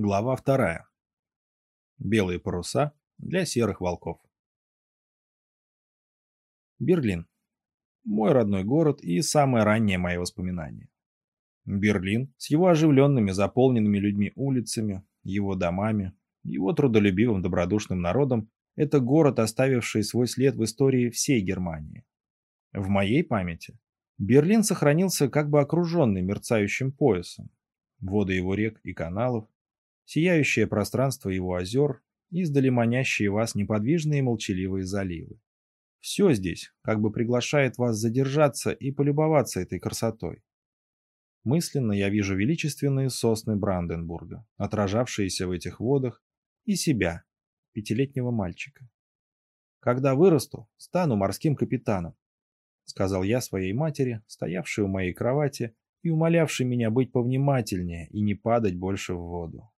Глава вторая. Белые паруса для серых волков. Берлин. Мой родной город и самое раннее мое воспоминание. Берлин с его оживленными, заполненными людьми улицами, его домами, его трудолюбивым добродушным народом – это город, оставивший свой след в истории всей Германии. В моей памяти Берлин сохранился как бы окруженный мерцающим поясом. Воды его рек и каналов, сияющее пространство его озер, издали манящие вас неподвижные молчаливые заливы. Все здесь как бы приглашает вас задержаться и полюбоваться этой красотой. Мысленно я вижу величественные сосны Бранденбурга, отражавшиеся в этих водах, и себя, пятилетнего мальчика. Когда вырасту, стану морским капитаном, сказал я своей матери, стоявшей у моей кровати и умолявшей меня быть повнимательнее и не падать больше в воду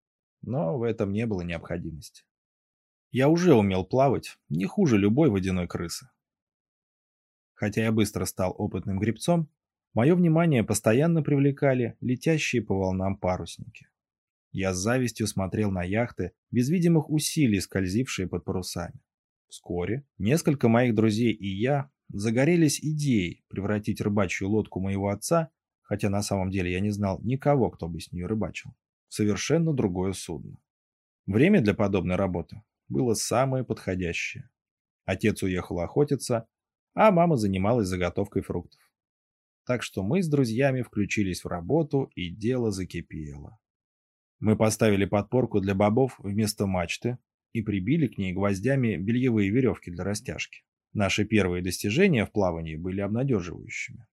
но в этом не было необходимости. Я уже умел плавать, не хуже любой водяной крысы. Хотя я быстро стал опытным гребцом, мое внимание постоянно привлекали летящие по волнам парусники. Я с завистью смотрел на яхты, без видимых усилий скользившие под парусами. Вскоре несколько моих друзей и я загорелись идеей превратить рыбачью лодку моего отца, хотя на самом деле я не знал никого, кто бы с нее рыбачил, совершенно другое судно. Время для подобной работы было самое подходящее. Отец уехал охотиться, а мама занималась заготовкой фруктов. Так что мы с друзьями включились в работу, и дело закипело. Мы поставили подпорку для бобов вместо мачты и прибили к ней гвоздями бельевые веревки для растяжки. Наши первые достижения в плавании были обнадеживающими.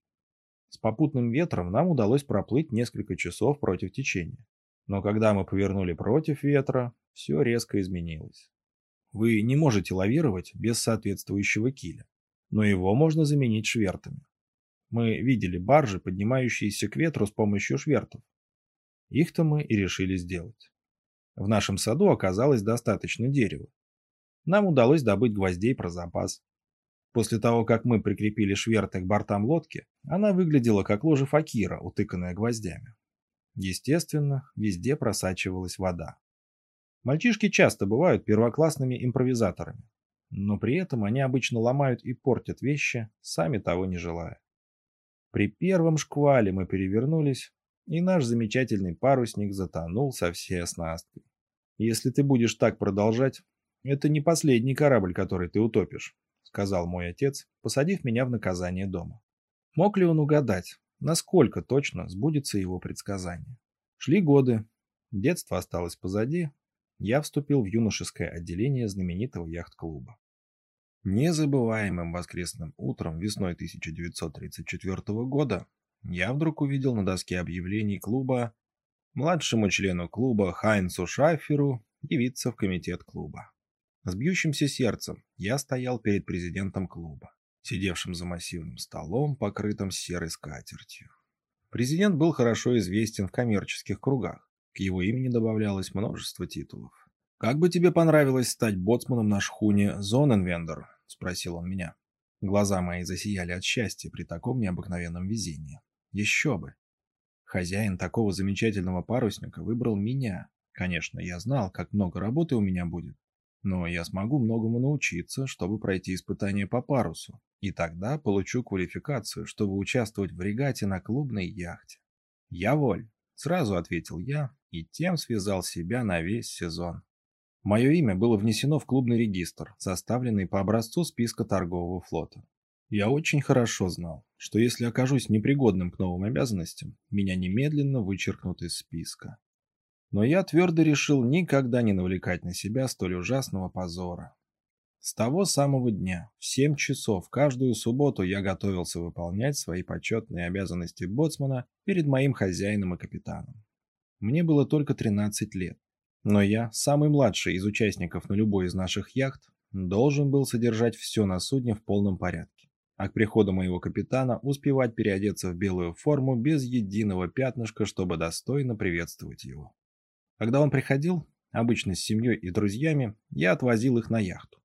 С попутным ветром нам удалось проплыть несколько часов против течения. Но когда мы повернули против ветра, все резко изменилось. Вы не можете лавировать без соответствующего киля, но его можно заменить швертами. Мы видели баржи, поднимающиеся к ветру с помощью швертов. Их-то мы и решили сделать. В нашем саду оказалось достаточно дерева. Нам удалось добыть гвоздей про запас. После того, как мы прикрепили шверты к бортам лодки, она выглядела как ложе факира, утыканная гвоздями. Естественно, везде просачивалась вода. Мальчишки часто бывают первоклассными импровизаторами, но при этом они обычно ломают и портят вещи, сами того не желая. При первом шквале мы перевернулись, и наш замечательный парусник затонул со всей оснасткой. Если ты будешь так продолжать, это не последний корабль, который ты утопишь, сказал мой отец, посадив меня в наказание дома. Мог ли он угадать, насколько точно сбудется его предсказание. Шли годы, детство осталось позади, я вступил в юношеское отделение знаменитого яхт-клуба. Незабываемым воскресным утром весной 1934 года я вдруг увидел на доске объявлений клуба младшему члену клуба Хайнцу Шаферу явиться в комитет клуба. С бьющимся сердцем я стоял перед президентом клуба сидевшим за массивным столом, покрытым серой скатертью. Президент был хорошо известен в коммерческих кругах. К его имени добавлялось множество титулов. «Как бы тебе понравилось стать боцманом на шхуне Зоненвендер?» – спросил он меня. Глаза мои засияли от счастья при таком необыкновенном везении. Еще бы! Хозяин такого замечательного парусника выбрал меня. Конечно, я знал, как много работы у меня будет, но я смогу многому научиться, чтобы пройти испытание по парусу, и тогда получу квалификацию, чтобы участвовать в регате на клубной яхте. Я воль, сразу ответил я и тем связал себя на весь сезон. Мое имя было внесено в клубный регистр, составленный по образцу списка торгового флота. Я очень хорошо знал, что если окажусь непригодным к новым обязанностям, меня немедленно вычеркнут из списка. Но я твердо решил никогда не навлекать на себя столь ужасного позора. С того самого дня, в 7 часов каждую субботу я готовился выполнять свои почетные обязанности боцмана перед моим хозяином и капитаном. Мне было только 13 лет, но я, самый младший из участников на любой из наших яхт, должен был содержать все на судне в полном порядке, а к приходу моего капитана успевать переодеться в белую форму без единого пятнышка, чтобы достойно приветствовать его. Когда он приходил, обычно с семьей и друзьями, я отвозил их на яхту.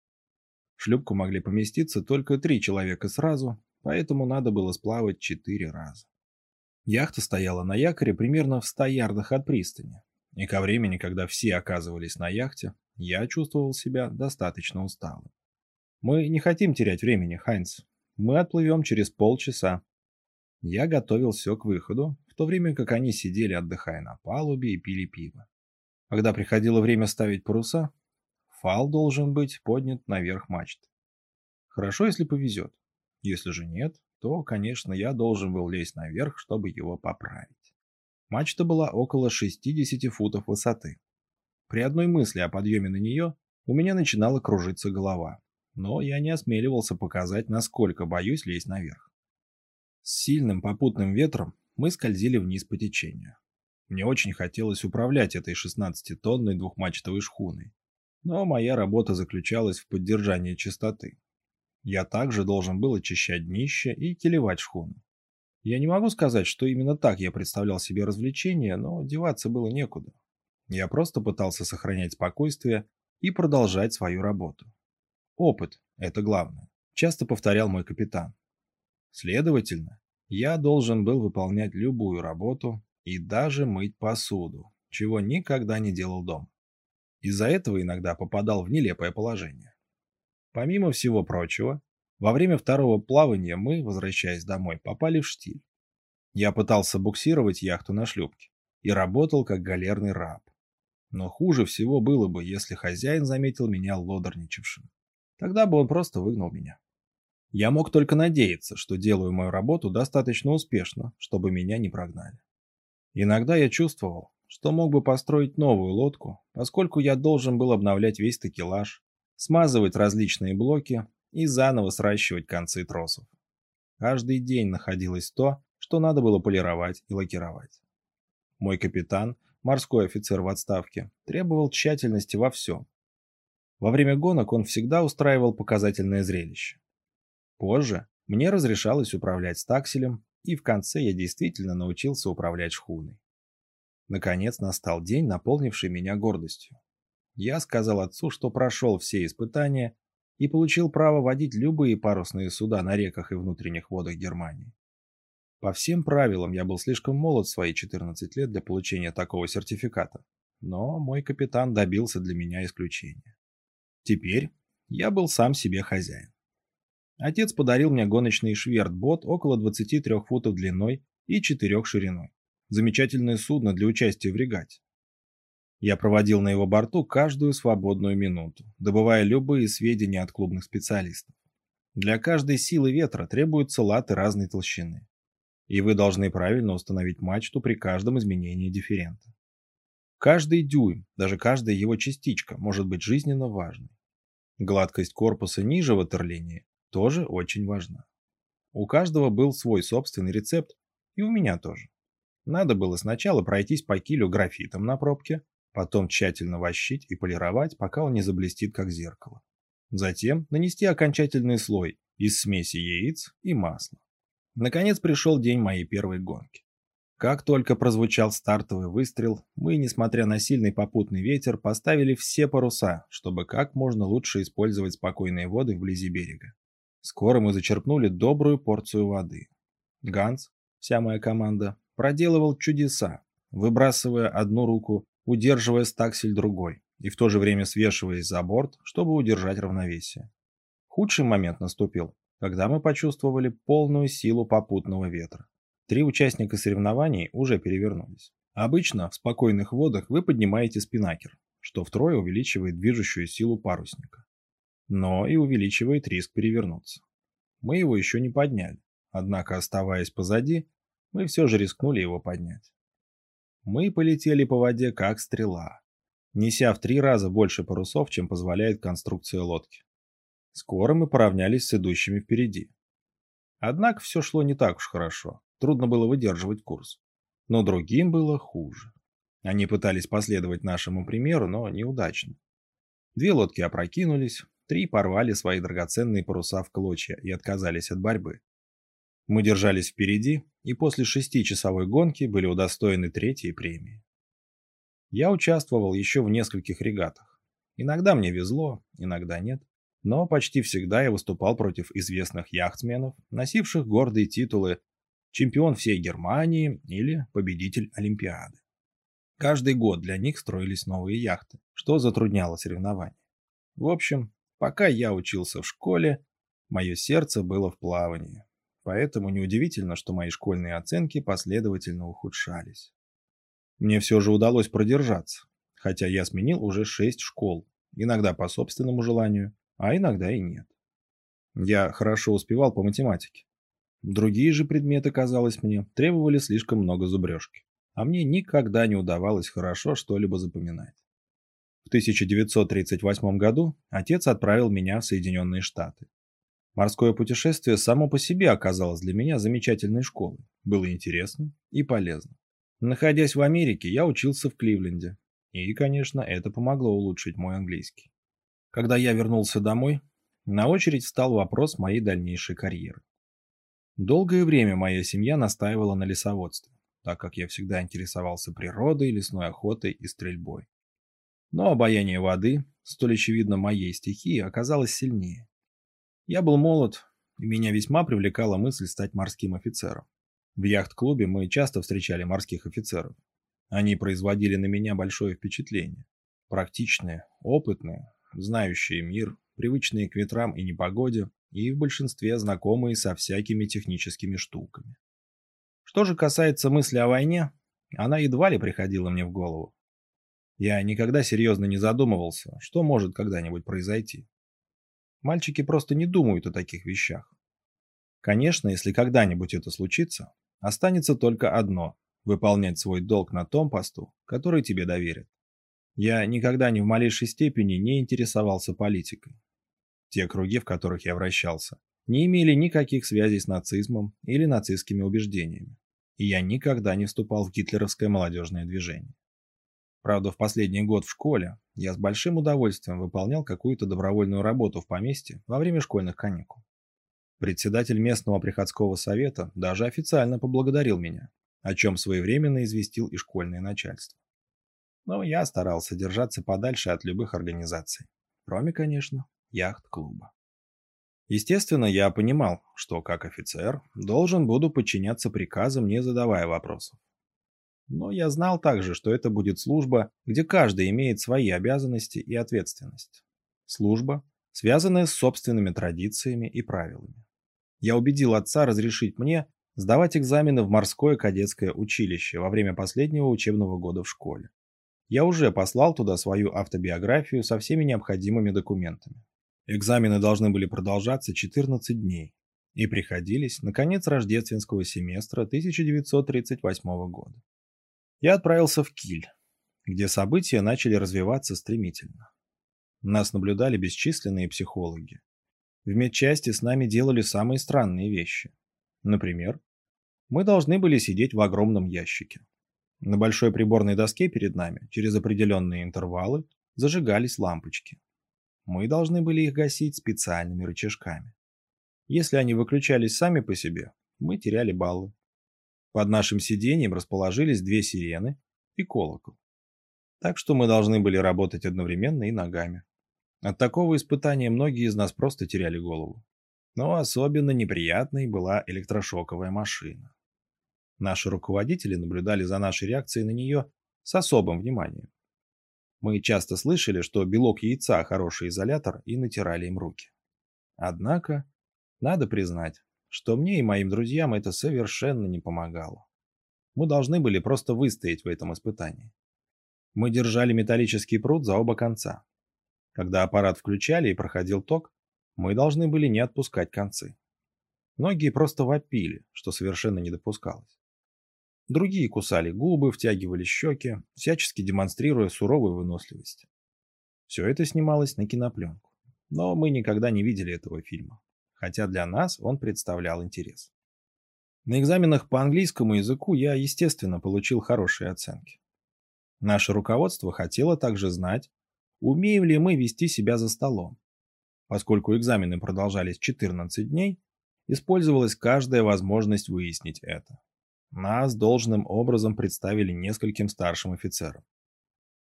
В шлюпку могли поместиться только три человека сразу, поэтому надо было сплавать четыре раза. Яхта стояла на якоре примерно в ста ярдах от пристани. и ко времени, когда все оказывались на яхте, я чувствовал себя достаточно усталым. «Мы не хотим терять времени, Хайнц. Мы отплывем через полчаса». Я готовил все к выходу, в то время как они сидели, отдыхая на палубе и пили пиво. Когда приходило время ставить паруса, фал должен быть поднят наверх мачты. Хорошо, если повезет. Если же нет, то, конечно, я должен был лезть наверх, чтобы его поправить. Мачта была около 60 футов высоты. При одной мысли о подъеме на нее у меня начинала кружиться голова, но я не осмеливался показать, насколько боюсь лезть наверх. С сильным попутным ветром мы скользили вниз по течению. Мне очень хотелось управлять этой 16-тонной двухмачтовой шхуной, но моя работа заключалась в поддержании чистоты. Я также должен был очищать днище и келевать шхуну. Я не могу сказать, что именно так я представлял себе развлечение, но деваться было некуда. Я просто пытался сохранять спокойствие и продолжать свою работу. Опыт – это главное, часто повторял мой капитан. Следовательно, я должен был выполнять любую работу и даже мыть посуду, чего никогда не делал дома. Из-за этого иногда попадал в нелепое положение. Помимо всего прочего, во время второго плавания мы, возвращаясь домой, попали в штиль. Я пытался буксировать яхту на шлюпке и работал как галерный раб. Но хуже всего было бы, если хозяин заметил меня лодорничавшим. Тогда бы он просто выгнал меня. Я мог только надеяться, что делаю мою работу достаточно успешно, чтобы меня не прогнали. Иногда я чувствовал, что мог бы построить новую лодку, поскольку я должен был обновлять весь такелаж, смазывать различные блоки и заново сращивать концы тросов. Каждый день находилось то, что надо было полировать и лакировать. Мой капитан, морской офицер в отставке, требовал тщательности во всем. Во время гонок он всегда устраивал показательное зрелище. Позже мне разрешалось управлять стакселем, и в конце я действительно научился управлять шхуной. Наконец настал день, наполнивший меня гордостью. Я сказал отцу, что прошел все испытания и получил право водить любые парусные суда на реках и внутренних водах Германии. По всем правилам я был слишком молод в свои 14 лет для получения такого сертификата, но мой капитан добился для меня исключения. Теперь я был сам себе хозяин. Отец подарил мне гоночный швертбот около 23 футов длиной и 4 шириной. Замечательное судно для участия в регате. Я проводил на его борту каждую свободную минуту, добывая любые сведения от клубных специалистов. Для каждой силы ветра требуются латы разной толщины. И вы должны правильно установить мачту при каждом изменении дифферента. Каждый дюйм, даже каждая его частичка может быть жизненно важной. Гладкость корпуса ниже ватерлинии тоже очень важна. У каждого был свой собственный рецепт, и у меня тоже. Надо было сначала пройтись по килю графитом на пробке, Потом тщательно вощить и полировать, пока он не заблестит, как зеркало. Затем нанести окончательный слой из смеси яиц и масла. Наконец пришел день моей первой гонки. Как только прозвучал стартовый выстрел, мы, несмотря на сильный попутный ветер, поставили все паруса, чтобы как можно лучше использовать спокойные воды вблизи берега. Скоро мы зачерпнули добрую порцию воды. Ганс, вся моя команда, проделывал чудеса, выбрасывая одну руку удерживая стаксель другой и в то же время свешиваясь за борт, чтобы удержать равновесие. Худший момент наступил, когда мы почувствовали полную силу попутного ветра. Три участника соревнований уже перевернулись. Обычно в спокойных водах вы поднимаете спинакер, что втрое увеличивает движущую силу парусника. Но и увеличивает риск перевернуться. Мы его еще не подняли, однако оставаясь позади, мы все же рискнули его поднять. Мы полетели по воде как стрела, неся в три раза больше парусов, чем позволяет конструкция лодки. Скоро мы поравнялись с идущими впереди. Однако все шло не так уж хорошо, трудно было выдерживать курс. Но другим было хуже. Они пытались последовать нашему примеру, но неудачно. Две лодки опрокинулись, три порвали свои драгоценные паруса в клочья и отказались от борьбы. Мы держались впереди и после шестичасовой гонки были удостоены третьей премии. Я участвовал еще в нескольких регатах. Иногда мне везло, иногда нет. Но почти всегда я выступал против известных яхтсменов, носивших гордые титулы «Чемпион всей Германии» или «Победитель Олимпиады». Каждый год для них строились новые яхты, что затрудняло соревнования. В общем, пока я учился в школе, мое сердце было в плавании. Поэтому неудивительно, что мои школьные оценки последовательно ухудшались. Мне все же удалось продержаться, хотя я сменил уже шесть школ, иногда по собственному желанию, а иногда и нет. Я хорошо успевал по математике. Другие же предметы, казалось мне, требовали слишком много зубрежки, а мне никогда не удавалось хорошо что-либо запоминать. В 1938 году отец отправил меня в Соединенные Штаты. Морское путешествие само по себе оказалось для меня замечательной школой. Было интересно и полезно. Находясь в Америке, я учился в Кливленде. И, конечно, это помогло улучшить мой английский. Когда я вернулся домой, на очередь встал вопрос моей дальнейшей карьеры. Долгое время моя семья настаивала на лесоводстве, так как я всегда интересовался природой, лесной охотой и стрельбой. Но обаяние воды, столь очевидно моей стихии, оказалось сильнее. Я был молод, и меня весьма привлекала мысль стать морским офицером. В яхт-клубе мы часто встречали морских офицеров. Они производили на меня большое впечатление. Практичные, опытные, знающие мир, привычные к ветрам и непогоде, и в большинстве знакомые со всякими техническими штуками. Что же касается мысли о войне, она едва ли приходила мне в голову. Я никогда серьезно не задумывался, что может когда-нибудь произойти. Мальчики просто не думают о таких вещах. Конечно, если когда-нибудь это случится, останется только одно – выполнять свой долг на том посту, который тебе доверят. Я никогда ни в малейшей степени не интересовался политикой. Те круги, в которых я вращался, не имели никаких связей с нацизмом или нацистскими убеждениями, и я никогда не вступал в гитлеровское молодежное движение. Правда, в последний год в школе я с большим удовольствием выполнял какую-то добровольную работу в поместье во время школьных каникул. Председатель местного приходского совета даже официально поблагодарил меня, о чем своевременно известил и школьное начальство. Но я старался держаться подальше от любых организаций, кроме, конечно, яхт-клуба. Естественно, я понимал, что как офицер должен буду подчиняться приказам, не задавая вопросов. Но я знал также, что это будет служба, где каждый имеет свои обязанности и ответственность. Служба, связанная с собственными традициями и правилами. Я убедил отца разрешить мне сдавать экзамены в морское кадетское училище во время последнего учебного года в школе. Я уже послал туда свою автобиографию со всеми необходимыми документами. Экзамены должны были продолжаться 14 дней и приходились на конец рождественского семестра 1938 года я отправился в Киль, где события начали развиваться стремительно. Нас наблюдали бесчисленные психологи. В медчасти с нами делали самые странные вещи. Например, мы должны были сидеть в огромном ящике. На большой приборной доске перед нами, через определенные интервалы, зажигались лампочки. Мы должны были их гасить специальными рычажками. Если они выключались сами по себе, мы теряли баллы. Под нашим сиденьем расположились две сирены и колокол. Так что мы должны были работать одновременно и ногами. От такого испытания многие из нас просто теряли голову. Но особенно неприятной была электрошоковая машина. Наши руководители наблюдали за нашей реакцией на нее с особым вниманием. Мы часто слышали, что белок яйца – хороший изолятор, и натирали им руки. Однако, надо признать, что мне и моим друзьям это совершенно не помогало. Мы должны были просто выстоять в этом испытании. Мы держали металлический пруд за оба конца. Когда аппарат включали и проходил ток, мы должны были не отпускать концы. Многие просто вопили, что совершенно не допускалось. Другие кусали губы, втягивали щеки, всячески демонстрируя суровую выносливость. Все это снималось на кинопленку, но мы никогда не видели этого фильма хотя для нас он представлял интерес. На экзаменах по английскому языку я, естественно, получил хорошие оценки. Наше руководство хотело также знать, умеем ли мы вести себя за столом. Поскольку экзамены продолжались 14 дней, использовалась каждая возможность выяснить это. Нас должным образом представили нескольким старшим офицерам.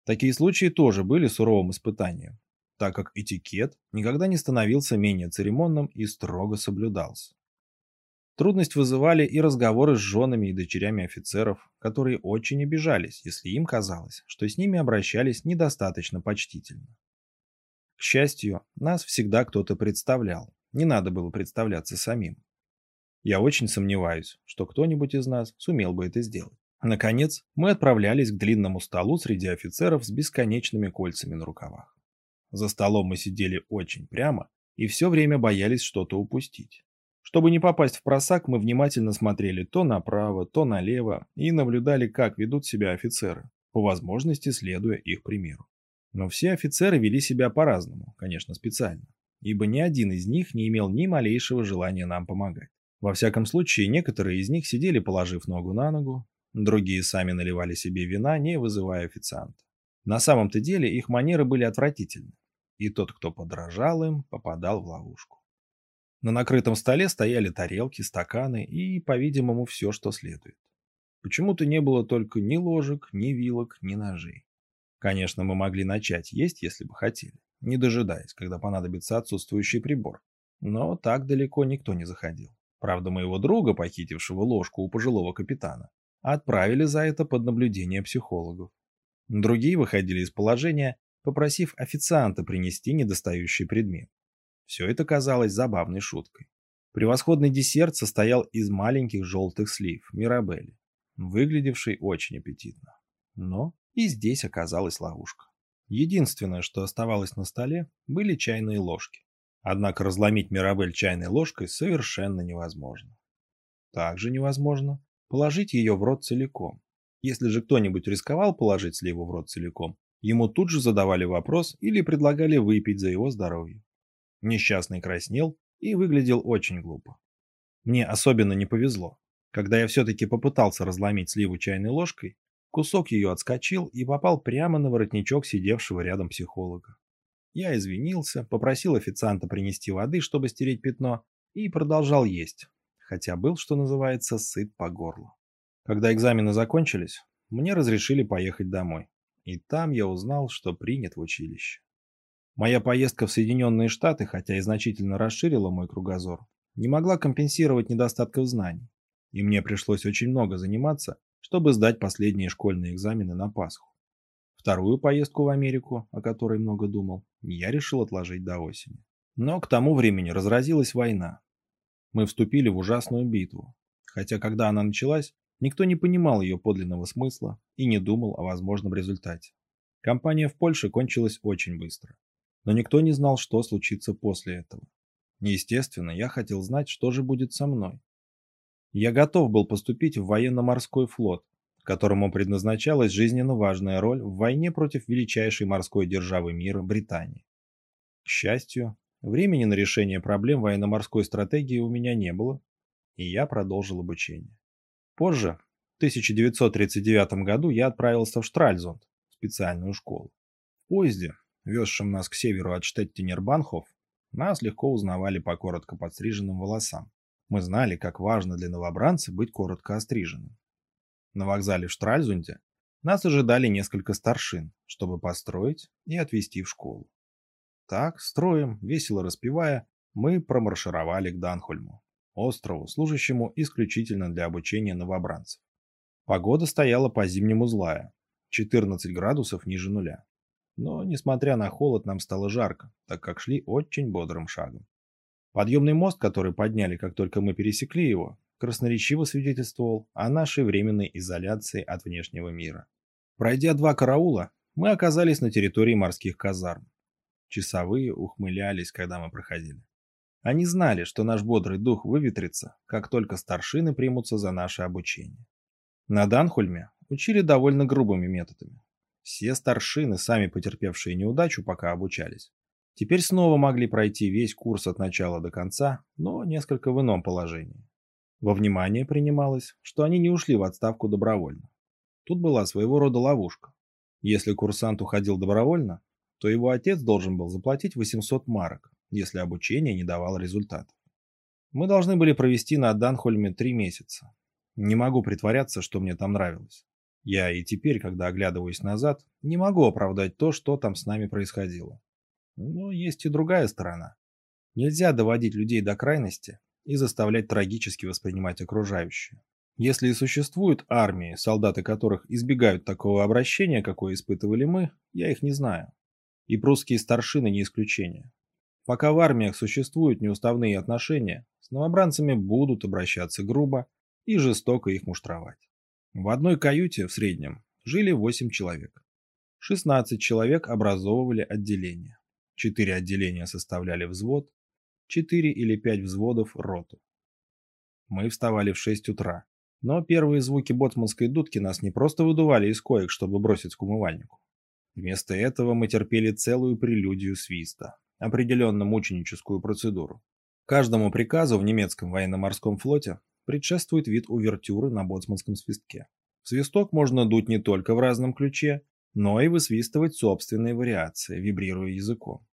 Такие случаи тоже были суровым испытанием, так как этикет никогда не становился менее церемонным и строго соблюдался. Трудность вызывали и разговоры с женами и дочерями офицеров, которые очень обижались, если им казалось, что с ними обращались недостаточно почтительно. К счастью, нас всегда кто-то представлял, не надо было представляться самим. Я очень сомневаюсь, что кто-нибудь из нас сумел бы это сделать. Наконец, мы отправлялись к длинному столу среди офицеров с бесконечными кольцами на рукавах. За столом мы сидели очень прямо и все время боялись что-то упустить. Чтобы не попасть в просак, мы внимательно смотрели то направо, то налево и наблюдали, как ведут себя офицеры, по возможности следуя их примеру. Но все офицеры вели себя по-разному, конечно, специально, ибо ни один из них не имел ни малейшего желания нам помогать. Во всяком случае, некоторые из них сидели, положив ногу на ногу, другие сами наливали себе вина, не вызывая официанта. На самом-то деле их манеры были отвратительны, и тот, кто подражал им, попадал в ловушку. На накрытом столе стояли тарелки, стаканы и, по-видимому, все, что следует. Почему-то не было только ни ложек, ни вилок, ни ножей. Конечно, мы могли начать есть, если бы хотели, не дожидаясь, когда понадобится отсутствующий прибор. Но так далеко никто не заходил. Правда, моего друга, похитившего ложку у пожилого капитана, отправили за это под наблюдение психологов. Другие выходили из положения, попросив официанта принести недостающий предмет. Все это казалось забавной шуткой. Превосходный десерт состоял из маленьких желтых слив, мирабели, выглядевший очень аппетитно. Но и здесь оказалась ловушка. Единственное, что оставалось на столе, были чайные ложки. Однако разломить мирабель чайной ложкой совершенно невозможно. Также невозможно положить ее в рот целиком. Если же кто-нибудь рисковал положить сливу в рот целиком, ему тут же задавали вопрос или предлагали выпить за его здоровье. Несчастный краснел и выглядел очень глупо. Мне особенно не повезло. Когда я все-таки попытался разломить сливу чайной ложкой, кусок ее отскочил и попал прямо на воротничок сидевшего рядом психолога. Я извинился, попросил официанта принести воды, чтобы стереть пятно, и продолжал есть, хотя был, что называется, сыт по горло. Когда экзамены закончились, мне разрешили поехать домой, и там я узнал, что принят в училище. Моя поездка в Соединенные Штаты, хотя и значительно расширила мой кругозор, не могла компенсировать недостатков знаний, и мне пришлось очень много заниматься, чтобы сдать последние школьные экзамены на Пасху. Вторую поездку в Америку, о которой много думал, я решил отложить до осени. Но к тому времени разразилась война. Мы вступили в ужасную битву, хотя когда она началась, никто не понимал ее подлинного смысла и не думал о возможном результате. Кампания в Польше кончилась очень быстро. Но никто не знал, что случится после этого. Естественно, я хотел знать, что же будет со мной. Я готов был поступить в военно-морской флот, которому предназначалась жизненно важная роль в войне против величайшей морской державы мира Британии. К счастью, времени на решение проблем военно-морской стратегии у меня не было, и я продолжил обучение. Позже, в 1939 году, я отправился в Штральзунд, специальную школу. В поезде, везшем нас к северу от Штеттинер-Банхоф, нас легко узнавали по коротко подстриженным волосам. Мы знали, как важно для новобранца быть коротко остриженным. На вокзале в Штральзунде нас ожидали несколько старшин, чтобы построить и отвезти в школу. Так, строем, весело распевая, мы промаршировали к Данхольму, острову, служащему исключительно для обучения новобранцев. Погода стояла по-зимнему злая, 14 градусов ниже нуля. Но, несмотря на холод, нам стало жарко, так как шли очень бодрым шагом. Подъемный мост, который подняли, как только мы пересекли его, красноречиво свидетельствовал о нашей временной изоляции от внешнего мира. Пройдя два караула, мы оказались на территории морских казарм. Часовые ухмылялись, когда мы проходили. Они знали, что наш бодрый дух выветрится, как только старшины примутся за наше обучение. На Данхульме учили довольно грубыми методами. Все старшины, сами потерпевшие неудачу, пока обучались, теперь снова могли пройти весь курс от начала до конца, но несколько в ином положении. Во внимание принималось, что они не ушли в отставку добровольно. Тут была своего рода ловушка. Если курсант уходил добровольно, то его отец должен был заплатить 800 марок, если обучение не давало результатов. Мы должны были провести на Данхольме три месяца. Не могу притворяться, что мне там нравилось. Я и теперь, когда оглядываюсь назад, не могу оправдать то, что там с нами происходило. Но есть и другая сторона. Нельзя доводить людей до крайности и заставлять трагически воспринимать окружающее. Если и существуют армии, солдаты которых избегают такого обращения, какое испытывали мы, я их не знаю. И прусские старшины не исключение. Пока в армиях существуют неуставные отношения, с новобранцами будут обращаться грубо и жестоко их муштровать. В одной каюте в среднем жили 8 человек. 16 человек образовывали отделение. 4 отделения составляли взвод, 4 или 5 взводов – роту. Мы вставали в 6 утра, но первые звуки боцманской дудки нас не просто выдували из коек, чтобы бросить к умывальнику. Вместо этого мы терпели целую прелюдию свиста, определенно мученическую процедуру. Каждому приказу в немецком военно-морском флоте предшествует вид увертюры на боцманском свистке. В свисток можно дуть не только в разном ключе, но и высвистывать собственные вариации, вибрируя языком.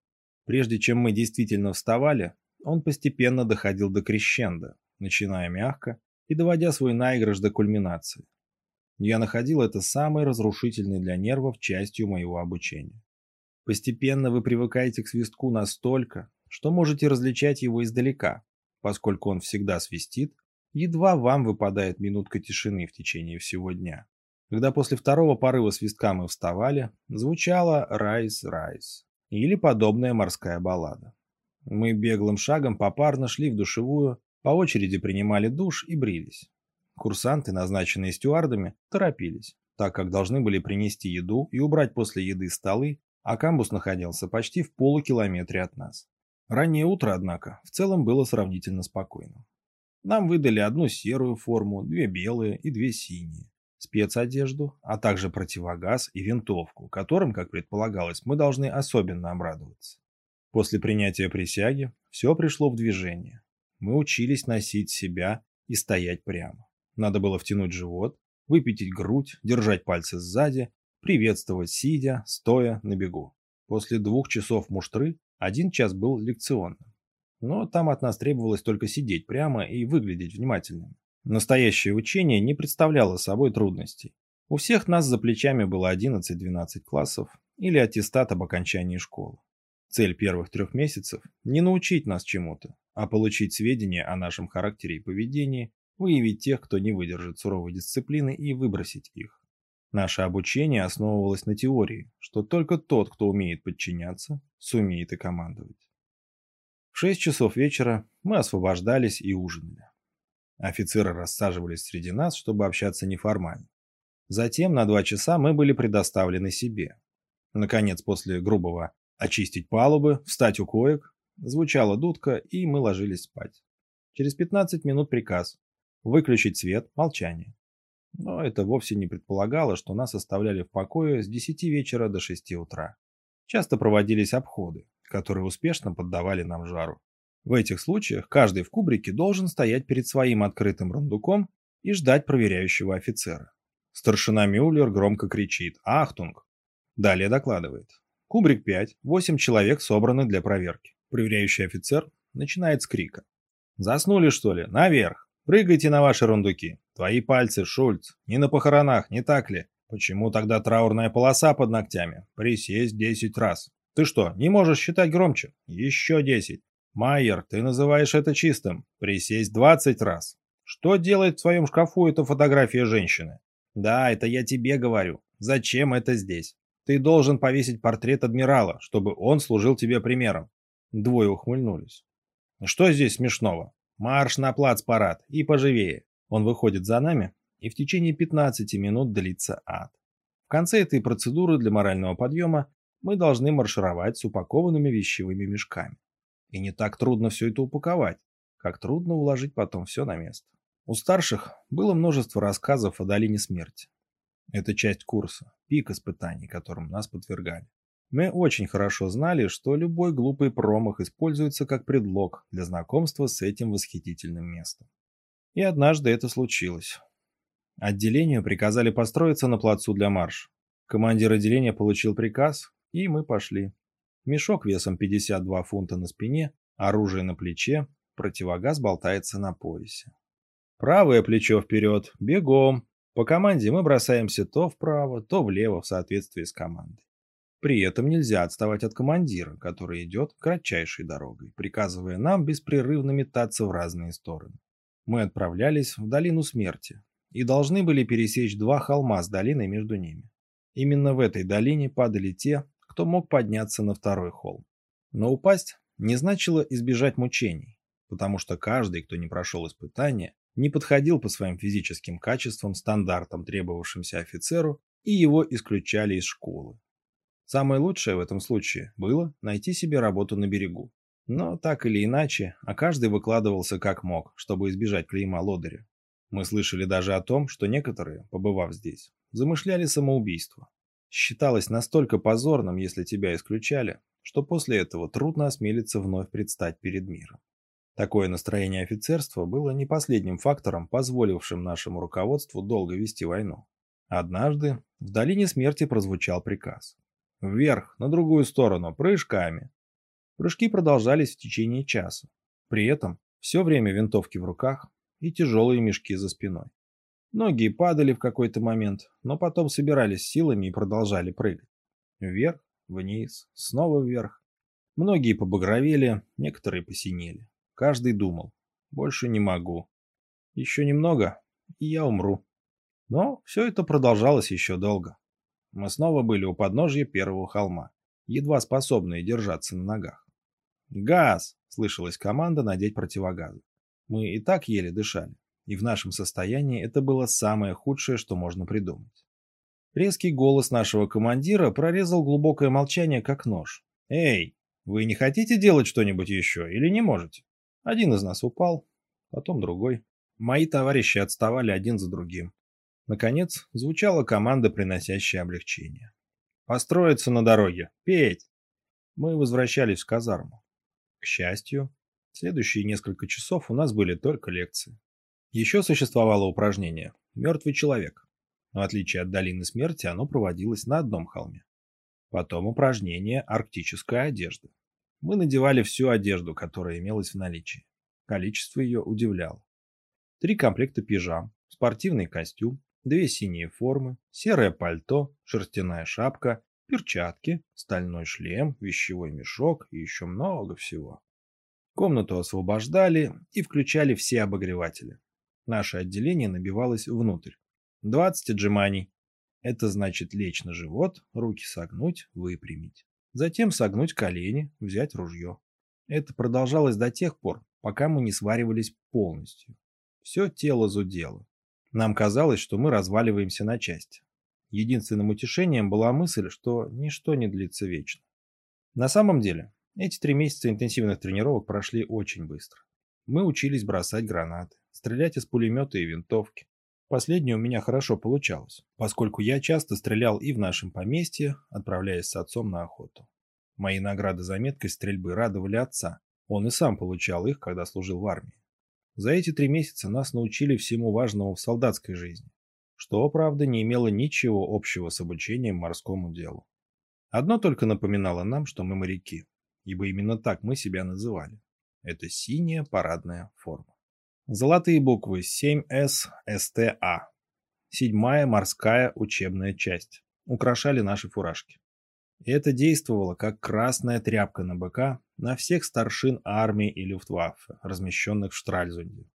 Прежде чем мы действительно вставали, он постепенно доходил до крещенда, начиная мягко, и доводя свой наигрыш до кульминации. Я находил это самой разрушительной для нервов частью моего обучения. Постепенно вы привыкаете к свистку настолько, что можете различать его издалека, поскольку он всегда свистит, едва вам выпадает минутка тишины в течение всего дня. Когда после второго порыва свистка мы вставали, звучала «Райс, райс» или подобная морская баллада. Мы беглым шагом попарно шли в душевую, по очереди принимали душ и брились. Курсанты, назначенные стюардами, торопились, так как должны были принести еду и убрать после еды столы, а камбус находился почти в полукилометре от нас. Раннее утро, однако, в целом было сравнительно спокойным. Нам выдали одну серую форму, две белые и две синие, спецодежду, а также противогаз и винтовку, которым, как предполагалось, мы должны особенно обрадоваться. После принятия присяги все пришло в движение. Мы учились носить себя и стоять прямо. Надо было втянуть живот, выпятить грудь, держать пальцы сзади, приветствовать сидя, стоя, на бегу. После двух часов муштры один час был лекционным. Но там от нас требовалось только сидеть прямо и выглядеть внимательными. Настоящее учение не представляло собой трудностей. У всех нас за плечами было 11-12 классов или аттестат об окончании школы. Цель первых трех месяцев – не научить нас чему-то, а получить сведения о нашем характере и поведении, выявить тех, кто не выдержит суровой дисциплины и выбросить их. Наше обучение основывалось на теории, что только тот, кто умеет подчиняться, сумеет и командовать. В 6 часов вечера мы освобождались и ужинали. Офицеры рассаживались среди нас, чтобы общаться неформально. Затем на два часа мы были предоставлены себе. Наконец, после грубого очистить палубы, встать у коек, звучала дудка, и мы ложились спать. Через 15 минут приказ. Выключить свет, молчание. Но это вовсе не предполагало, что нас оставляли в покое с 10 вечера до 6 утра. Часто проводились обходы, которые успешно поддавали нам жару. В этих случаях каждый в кубрике должен стоять перед своим открытым рундуком и ждать проверяющего офицера. Старшина Мюллер громко кричит «Ахтунг!». Далее докладывает. Кубрик 5, 8 человек собраны для проверки. Проверяющий офицер начинает с крика. «Заснули, что ли? Наверх! Прыгайте на ваши рундуки! Твои пальцы, Шульц, не на похоронах, не так ли? Почему тогда траурная полоса под ногтями? Присесть 10 раз. Ты что, не можешь считать громче? Еще 10. Майер, ты называешь это чистым. Присесть 20 раз. Что делает в своем шкафу эта фотография женщины? Да, это я тебе говорю. Зачем это здесь? Ты должен повесить портрет адмирала, чтобы он служил тебе примером. Двое ухмыльнулись. Что здесь смешного? Марш на плац-парад и поживее. Он выходит за нами, и в течение 15 минут длится ад. В конце этой процедуры для морального подъема мы должны маршировать с упакованными вещевыми мешками. И не так трудно все это упаковать, как трудно уложить потом все на место. У старших было множество рассказов о долине смерти. Это часть курса, пик испытаний, которым нас подвергали. Мы очень хорошо знали, что любой глупый промах используется как предлог для знакомства с этим восхитительным местом. И однажды это случилось. Отделению приказали построиться на плацу для марш. Командир отделения получил приказ, и мы пошли. Мешок весом 52 фунта на спине, оружие на плече, противогаз болтается на поясе. Правое плечо вперед, бегом. По команде мы бросаемся то вправо, то влево в соответствии с командой. При этом нельзя отставать от командира, который идет кратчайшей дорогой, приказывая нам беспрерывно метаться в разные стороны. Мы отправлялись в долину смерти и должны были пересечь два холма с долиной между ними. Именно в этой долине падали те, кто мог подняться на второй холм. Но упасть не значило избежать мучений, потому что каждый, кто не прошел испытания, не подходил по своим физическим качествам стандартам, требовавшимся офицеру, и его исключали из школы. Самое лучшее в этом случае было найти себе работу на берегу. Но так или иначе, а каждый выкладывался как мог, чтобы избежать клейма лодыря. Мы слышали даже о том, что некоторые, побывав здесь, замышляли самоубийство. Считалось настолько позорным, если тебя исключали, что после этого трудно осмелиться вновь предстать перед миром. Такое настроение офицерства было не последним фактором, позволившим нашему руководству долго вести войну. Однажды в долине смерти прозвучал приказ. Вверх, на другую сторону, прыжками. Прыжки продолжались в течение часа. При этом все время винтовки в руках и тяжелые мешки за спиной. Многие падали в какой-то момент, но потом собирались силами и продолжали прыгать. Вверх, вниз, снова вверх. Многие побагровели, некоторые посинели. Каждый думал, больше не могу. Еще немного, и я умру. Но все это продолжалось еще долго. Мы снова были у подножья первого холма, едва способные держаться на ногах. «Газ!» — слышалась команда надеть противогазы. Мы и так еле дышали, и в нашем состоянии это было самое худшее, что можно придумать. Резкий голос нашего командира прорезал глубокое молчание, как нож. «Эй, вы не хотите делать что-нибудь еще или не можете?» Один из нас упал, потом другой. Мои товарищи отставали один за другим. Наконец, звучала команда, приносящая облегчение. «Построиться на дороге! Петь!» Мы возвращались в казарму. К счастью, следующие несколько часов у нас были только лекции. Еще существовало упражнение «Мертвый человек». В отличие от долины смерти, оно проводилось на одном холме. Потом упражнение «Арктическая одежда». Мы надевали всю одежду, которая имелась в наличии. Количество ее удивляло. Три комплекта пижам, спортивный костюм, две синие формы, серое пальто, шерстяная шапка, перчатки, стальной шлем, вещевой мешок и еще много всего. Комнату освобождали и включали все обогреватели. Наше отделение набивалось внутрь. 20 отжиманий. Это значит лечь на живот, руки согнуть, выпрямить. Затем согнуть колени, взять ружье. Это продолжалось до тех пор, пока мы не сваривались полностью. Все тело зудело. Нам казалось, что мы разваливаемся на части. Единственным утешением была мысль, что ничто не длится вечно. На самом деле, эти три месяца интенсивных тренировок прошли очень быстро. Мы учились бросать гранаты, стрелять из пулемета и винтовки, Последнее у меня хорошо получалось, поскольку я часто стрелял и в нашем поместье, отправляясь с отцом на охоту. Мои награды за меткость стрельбы радовали отца. Он и сам получал их, когда служил в армии. За эти три месяца нас научили всему важному в солдатской жизни, что, правда, не имело ничего общего с обучением морскому делу. Одно только напоминало нам, что мы моряки, ибо именно так мы себя называли. Это синяя парадная форма. Золотые буквы 7С СТА. Седьмая морская учебная часть. Украшали наши фуражки. Это действовало как красная тряпка на быка на всех старшин армии и люфтваффе, размещенных в Штральзунде.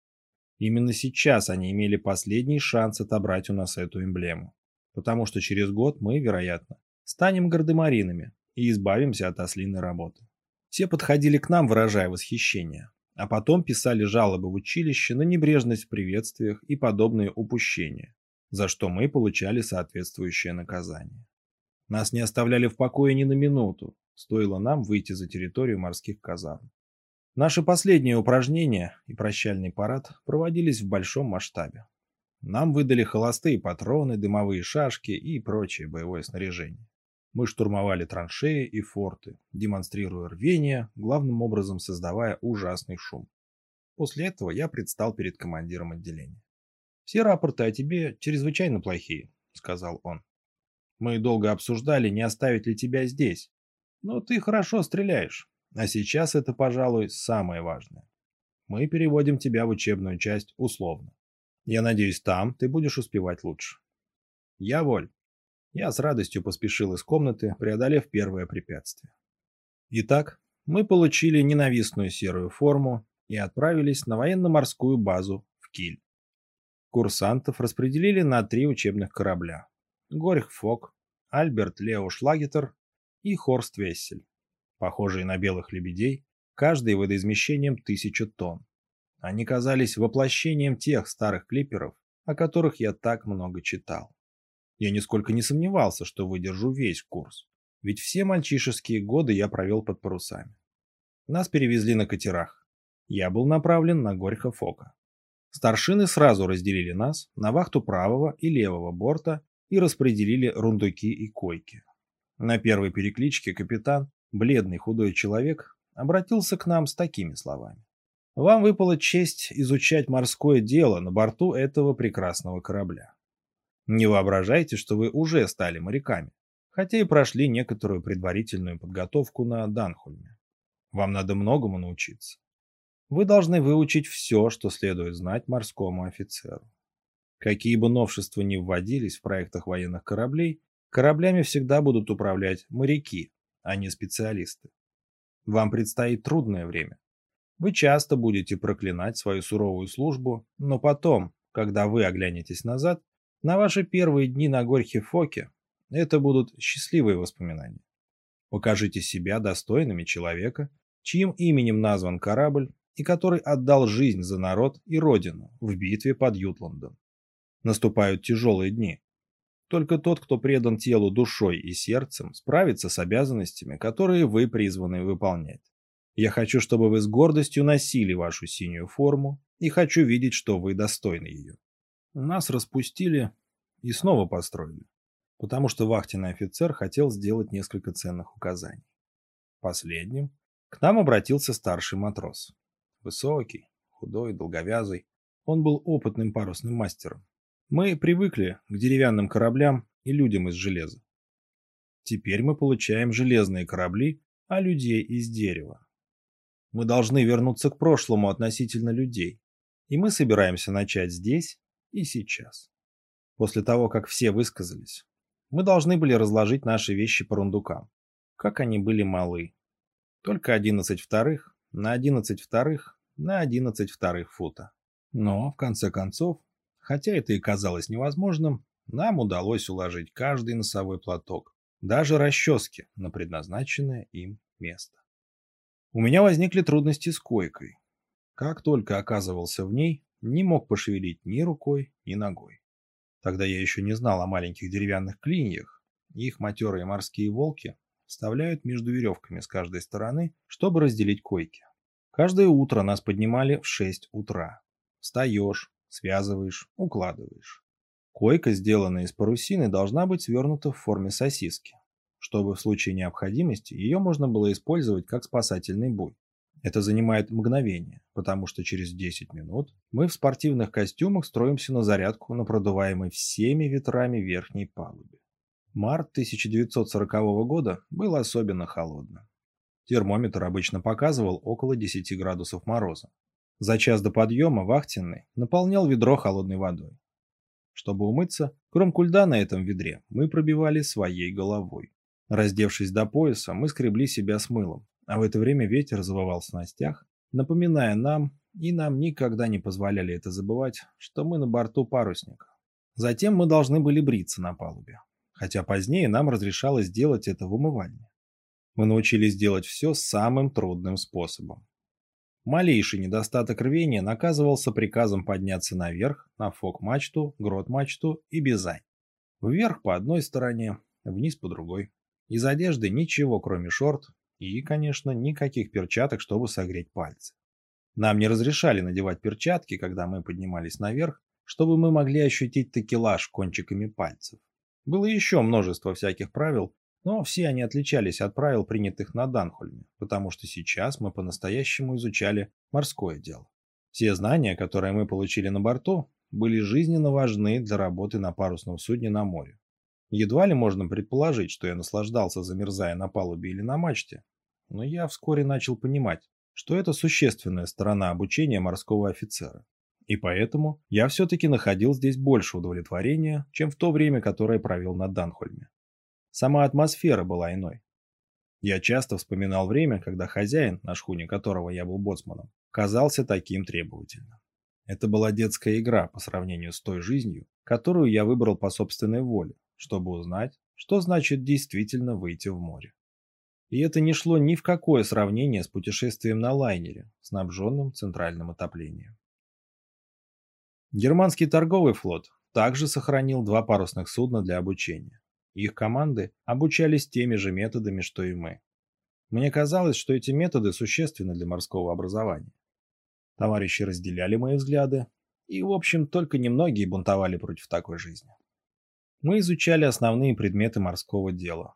Именно сейчас они имели последний шанс отобрать у нас эту эмблему. Потому что через год мы, вероятно, станем гардемаринами и избавимся от ослиной работы. Все подходили к нам, выражая восхищение а потом писали жалобы в училище на небрежность в приветствиях и подобные упущения, за что мы получали соответствующее наказание. Нас не оставляли в покое ни на минуту, стоило нам выйти за территорию морских казарм. Наши последние упражнения и прощальный парад проводились в большом масштабе. Нам выдали холостые патроны, дымовые шашки и прочее боевое снаряжение. Мы штурмовали траншеи и форты, демонстрируя рвение, главным образом создавая ужасный шум. После этого я предстал перед командиром отделения. «Все рапорты о тебе чрезвычайно плохие», — сказал он. «Мы долго обсуждали, не оставить ли тебя здесь. Но ты хорошо стреляешь, а сейчас это, пожалуй, самое важное. Мы переводим тебя в учебную часть условно. Я надеюсь, там ты будешь успевать лучше». «Я воль». Я с радостью поспешил из комнаты, преодолев первое препятствие. Итак, мы получили ненавистную серую форму и отправились на военно-морскую базу в Киль. Курсантов распределили на три учебных корабля. Горьх Фок, Альберт Лео Шлагетер и Хорст Вессель. Похожие на белых лебедей, каждый водоизмещением тысячу тонн. Они казались воплощением тех старых клиперов, о которых я так много читал. Я нисколько не сомневался, что выдержу весь курс, ведь все мальчишеские годы я провел под парусами. Нас перевезли на катерах. Я был направлен на Горьха-Фока. Старшины сразу разделили нас на вахту правого и левого борта и распределили рундуки и койки. На первой перекличке капитан, бледный худой человек, обратился к нам с такими словами. «Вам выпала честь изучать морское дело на борту этого прекрасного корабля. Не воображайте, что вы уже стали моряками, хотя и прошли некоторую предварительную подготовку на Данхульме. Вам надо многому научиться. Вы должны выучить все, что следует знать морскому офицеру. Какие бы новшества ни вводились в проектах военных кораблей, кораблями всегда будут управлять моряки, а не специалисты. Вам предстоит трудное время. Вы часто будете проклинать свою суровую службу, но потом, когда вы оглянетесь назад, на ваши первые дни на Горьхе Фоке это будут счастливые воспоминания. Покажите себя достойными человека, чьим именем назван корабль и который отдал жизнь за народ и родину в битве под Ютландом. Наступают тяжелые дни. Только тот, кто предан телу душой и сердцем, справится с обязанностями, которые вы призваны выполнять. Я хочу, чтобы вы с гордостью носили вашу синюю форму и хочу видеть, что вы достойны ее. Нас распустили и снова построили, потому что вахтенный офицер хотел сделать несколько ценных указаний. Последним к нам обратился старший матрос. Высокий, худой, долговязый. Он был опытным парусным мастером. Мы привыкли к деревянным кораблям и людям из железа. Теперь мы получаем железные корабли, а людей из дерева. Мы должны вернуться к прошлому относительно людей, и мы собираемся начать здесь и сейчас. После того, как все высказались, мы должны были разложить наши вещи по рундукам. Как они были малы. Только 11 вторых на 11 вторых на 11 вторых фута. Но, в конце концов, хотя это и казалось невозможным, нам удалось уложить каждый носовой платок, даже расчески на предназначенное им место. У меня возникли трудности с койкой. Как только оказывался в ней, не мог пошевелить ни рукой, ни ногой. Тогда я еще не знал о маленьких деревянных клиньях. Их матерые морские волки вставляют между веревками с каждой стороны, чтобы разделить койки. Каждое утро нас поднимали в 6 утра. Встаешь, связываешь, укладываешь. Койка, сделанная из парусины, должна быть свернута в форме сосиски, чтобы в случае необходимости ее можно было использовать как спасательный буй. Это занимает мгновение, потому что через 10 минут мы в спортивных костюмах строимся на зарядку на продуваемой всеми ветрами верхней палубе. Март 1940 года был особенно холодным. Термометр обычно показывал около 10 градусов мороза. За час до подъема вахтенный наполнял ведро холодной водой. Чтобы умыться, кромку льда на этом ведре мы пробивали своей головой. Раздевшись до пояса, мы скребли себя с мылом, а в это время ветер завывал в снастях, напоминая нам, и нам никогда не позволяли это забывать, что мы на борту парусника. Затем мы должны были бриться на палубе, хотя позднее нам разрешалось делать это в умывальне. Мы научились делать все самым трудным способом. Малейший недостаток рвения наказывался приказом подняться наверх, на фок-мачту, грот-мачту и бизань. Вверх по одной стороне, вниз по другой. Из одежды ничего, кроме шорт, и, конечно, никаких перчаток, чтобы согреть пальцы. Нам не разрешали надевать перчатки, когда мы поднимались наверх, чтобы мы могли ощутить такелаж кончиками пальцев. Было еще множество всяких правил, но все они отличались от правил, принятых на Данхольме, потому что сейчас мы по-настоящему изучали морское дело. Все знания, которые мы получили на борту, были жизненно важны для работы на парусном судне на море. Едва ли можно предположить, что я наслаждался, замерзая на палубе или на мачте, но я вскоре начал понимать, что это существенная сторона обучения морского офицера. И поэтому я все-таки находил здесь больше удовлетворения, чем в то время, которое провел на Данхольме. Сама атмосфера была иной. Я часто вспоминал время, когда хозяин, на шхуне которого я был боцманом, казался таким требовательным. Это была детская игра по сравнению с той жизнью, которую я выбрал по собственной воле, чтобы узнать, что значит действительно выйти в море. И это не шло ни в какое сравнение с путешествием на лайнере, снабженным центральным отоплением. Германский торговый флот также сохранил два парусных судна для обучения. Их команды обучались теми же методами, что и мы. Мне казалось, что эти методы существенны для морского образования. Товарищи разделяли мои взгляды, и, в общем, только немногие бунтовали против такой жизни. Мы изучали основные предметы морского дела.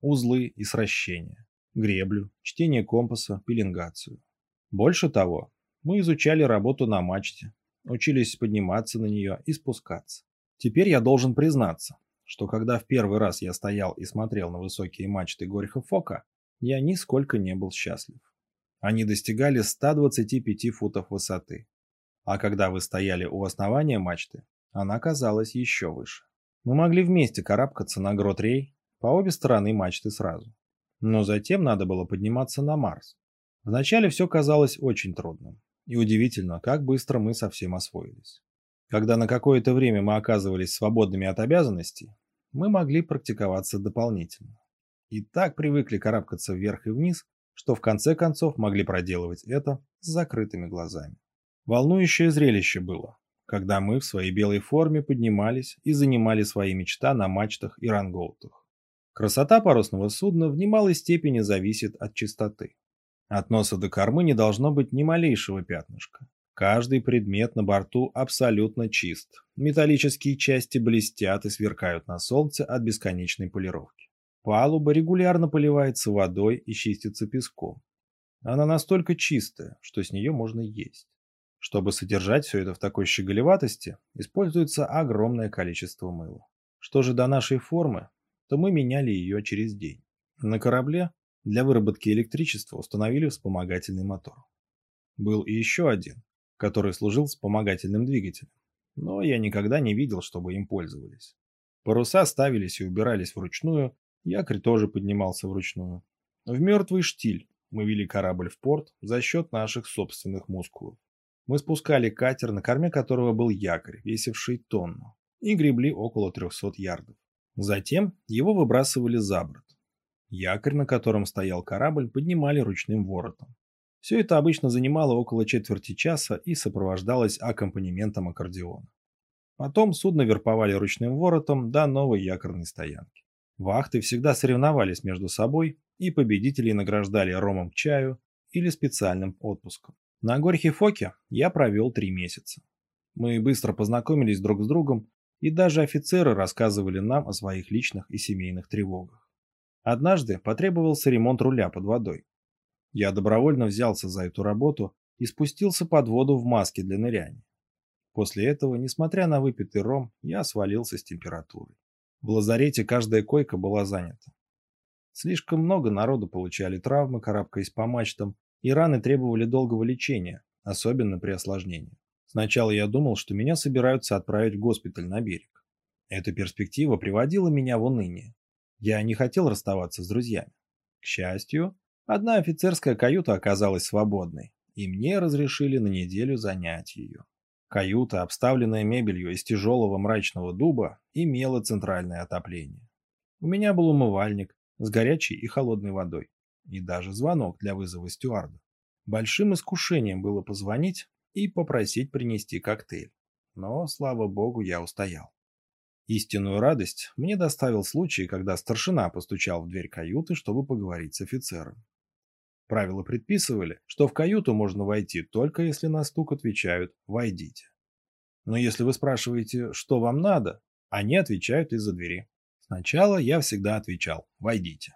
Узлы и сращения, греблю, чтение компаса, пеленгацию. Больше того, мы изучали работу на мачте, учились подниматься на нее и спускаться. Теперь я должен признаться, что когда в первый раз я стоял и смотрел на высокие мачты Горьха-Фока, я нисколько не был счастлив. Они достигали 125 футов высоты. А когда вы стояли у основания мачты, она казалась еще выше. Мы могли вместе карабкаться на грот Рей по обе стороны мачты сразу. Но затем надо было подниматься на Марс. Вначале все казалось очень трудным. И удивительно, как быстро мы совсем освоились. Когда на какое-то время мы оказывались свободными от обязанностей, мы могли практиковаться дополнительно. И так привыкли карабкаться вверх и вниз, что в конце концов могли проделывать это с закрытыми глазами. Волнующее зрелище было, когда мы в своей белой форме поднимались и занимали свои мечта на мачтах и рангоутах. Красота парусного судна в немалой степени зависит от чистоты. От носа до кормы не должно быть ни малейшего пятнышка. Каждый предмет на борту абсолютно чист. Металлические части блестят и сверкают на солнце от бесконечной полировки. Палуба регулярно поливается водой и чистится песком. Она настолько чистая, что с нее можно есть. Чтобы содержать все это в такой щеголеватости, используется огромное количество мыла. Что же до нашей формы, то мы меняли ее через день. На корабле для выработки электричества установили вспомогательный мотор. Был и еще один, который служил вспомогательным двигателем, но я никогда не видел, чтобы им пользовались. Паруса ставились и убирались вручную, якорь тоже поднимался вручную. В мертвый штиль мы вели корабль в порт за счет наших собственных мускулов. Мы спускали катер, на корме которого был якорь, весивший тонну, и гребли около 300 ярдов. Затем его выбрасывали за борт. Якорь, на котором стоял корабль, поднимали ручным воротом. Все это обычно занимало около четверти часа и сопровождалось аккомпанементом аккордеона. Потом судно верповали ручным воротом до новой якорной стоянки. Вахты всегда соревновались между собой, и победителей награждали ромом к чаю или специальным отпуском. На Горьхе Фоке я провел три месяца. Мы быстро познакомились друг с другом, и даже офицеры рассказывали нам о своих личных и семейных тревогах. Однажды потребовался ремонт руля под водой. Я добровольно взялся за эту работу и спустился под воду в маске для ныряния. После этого, несмотря на выпитый ром, я свалился с температурой. В лазарете каждая койка была занята. Слишком много народу получали травмы, карабкаясь по мачтам, и раны требовали долгого лечения, особенно при осложнении. Сначала я думал, что меня собираются отправить в госпиталь на берег. Эта перспектива приводила меня в уныние. Я не хотел расставаться с друзьями. К счастью, одна офицерская каюта оказалась свободной, и мне разрешили на неделю занять ее. Каюта, обставленная мебелью из тяжелого мрачного дуба, имела центральное отопление. У меня был умывальник с горячей и холодной водой и даже звонок для вызова стюарда. Большим искушением было позвонить и попросить принести коктейль. Но, слава богу, я устоял. Истинную радость мне доставил случай, когда старшина постучал в дверь каюты, чтобы поговорить с офицером. Правила предписывали, что в каюту можно войти только если на стук отвечают «войдите». Но если вы спрашиваете, что вам надо, они отвечают из-за двери. Сначала я всегда отвечал «войдите».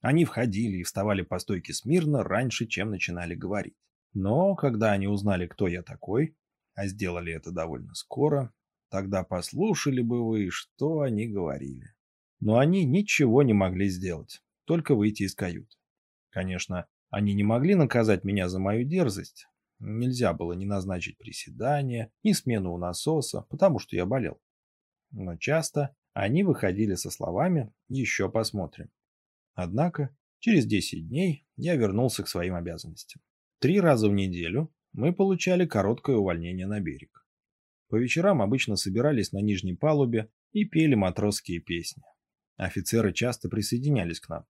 Они входили и вставали по стойке смирно раньше, чем начинали говорить. Но когда они узнали, кто я такой, а сделали это довольно скоро, тогда послушали бы вы, что они говорили. Но они ничего не могли сделать, только выйти из каюты. Конечно, они не могли наказать меня за мою дерзость, Нельзя было ни назначить приседания, ни смену у насоса, потому что я болел. Но часто они выходили со словами «еще посмотрим». Однако через 10 дней я вернулся к своим обязанностям. Три раза в неделю мы получали короткое увольнение на берег. По вечерам обычно собирались на нижней палубе и пели матросские песни. Офицеры часто присоединялись к нам.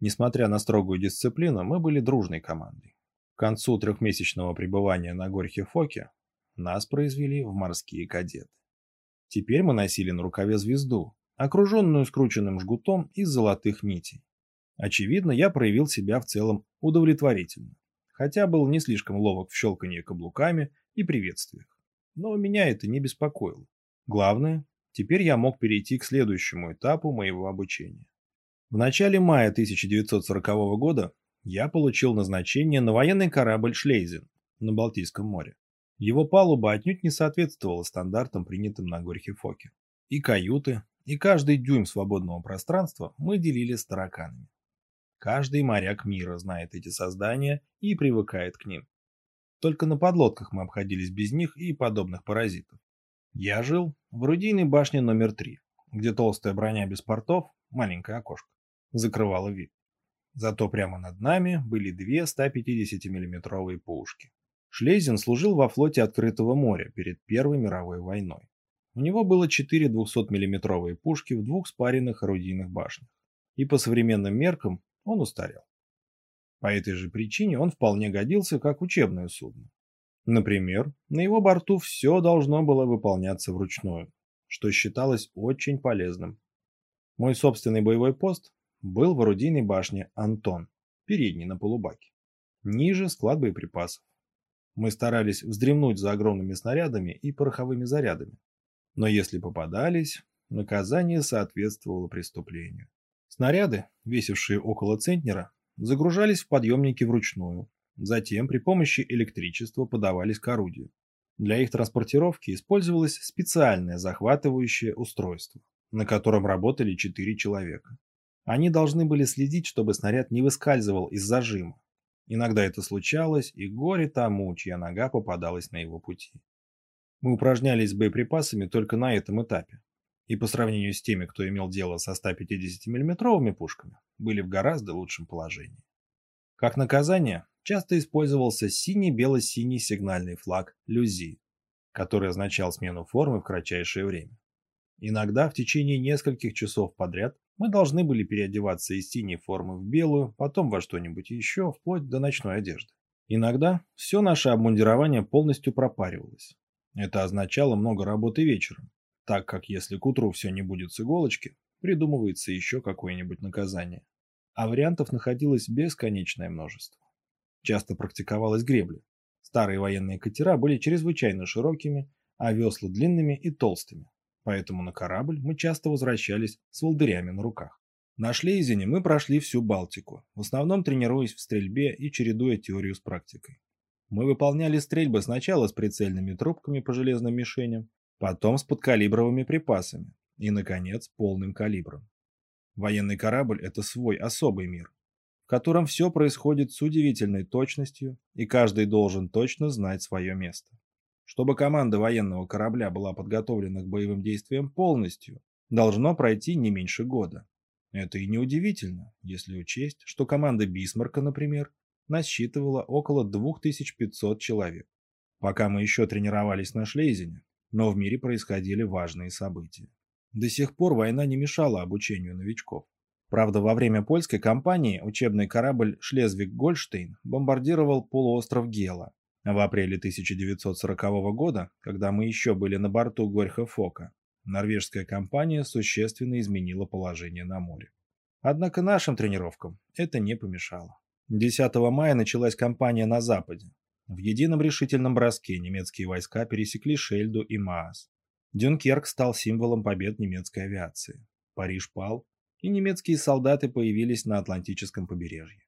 Несмотря на строгую дисциплину, мы были дружной командой. К концу трехмесячного пребывания на Горьхе Фоке нас произвели в морские кадеты. Теперь мы носили на рукаве звезду, окруженную скрученным жгутом из золотых нитей. Очевидно, я проявил себя в целом удовлетворительно, хотя был не слишком ловок в щелканье каблуками и приветствиях. Но меня это не беспокоило. Главное, теперь я мог перейти к следующему этапу моего обучения. В начале мая 1940 года я получил назначение на военный корабль «Шлейзен» на Балтийском море. Его палуба отнюдь не соответствовала стандартам, принятым на Горьхе-Фоке. И каюты, и каждый дюйм свободного пространства мы делили с тараканами. Каждый моряк мира знает эти создания и привыкает к ним. Только на подлодках мы обходились без них и подобных паразитов. Я жил в орудийной башне номер 3, где толстая броня без портов, маленькое окошко, закрывала вид. Зато прямо над нами были две 150 миллиметровые пушки. Шлезин служил во флоте открытого моря перед Первой мировой войной. У него было четыре 200 миллиметровые пушки в двух спаренных орудийных башнях. И по современным меркам он устарел. По этой же причине он вполне годился как учебное судно. Например, на его борту все должно было выполняться вручную, что считалось очень полезным. Мой собственный боевой пост был в орудийной башне «Антон», передний на полубаке. Ниже склад боеприпасов. Мы старались вздремнуть за огромными снарядами и пороховыми зарядами. Но если попадались, наказание соответствовало преступлению. Снаряды, весившие около центнера, загружались в подъемники вручную, затем при помощи электричества подавались к орудию. Для их транспортировки использовалось специальное захватывающее устройство, на котором работали четыре человека. Они должны были следить, чтобы снаряд не выскальзывал из зажима, Иногда это случалось, и горе тому, чья нога попадалась на его пути. Мы упражнялись с боеприпасами только на этом этапе, и по сравнению с теми, кто имел дело со 150 миллиметровыми пушками, были в гораздо лучшем положении. Как наказание, часто использовался синий-бело-синий сигнальный флаг «Люзи», который означал смену формы в кратчайшее время. Иногда в течение нескольких часов подряд мы должны были переодеваться из синей формы в белую, потом во что-нибудь еще, вплоть до ночной одежды. Иногда все наше обмундирование полностью пропаривалось. Это означало много работы вечером, так как если к утру все не будет с иголочки, придумывается еще какое-нибудь наказание. А вариантов находилось бесконечное множество. Часто практиковалась гребля. Старые военные катера были чрезвычайно широкими, а весла длинными и толстыми поэтому на корабль мы часто возвращались с волдырями на руках. На Шлейзене мы прошли всю Балтику, в основном тренируясь в стрельбе и чередуя теорию с практикой. Мы выполняли стрельбы сначала с прицельными трубками по железным мишеням, потом с подкалибровыми припасами и, наконец, полным калибром. Военный корабль – это свой особый мир, в котором все происходит с удивительной точностью, и каждый должен точно знать свое место. Чтобы команда военного корабля была подготовлена к боевым действиям полностью, должно пройти не меньше года. Это и неудивительно, если учесть, что команда Бисмарка, например, насчитывала около 2500 человек. Пока мы еще тренировались на Шлейзене, но в мире происходили важные события. До сих пор война не мешала обучению новичков. Правда, во время польской кампании учебный корабль «Шлезвиг-Гольштейн» бомбардировал полуостров Гела, в апреле 1940 года, когда мы еще были на борту Горьха-Фока, норвежская компания существенно изменила положение на море. Однако нашим тренировкам это не помешало. 10 мая началась кампания на западе. В едином решительном броске немецкие войска пересекли Шельду и Маас. Дюнкерк стал символом побед немецкой авиации. Париж пал, и немецкие солдаты появились на Атлантическом побережье.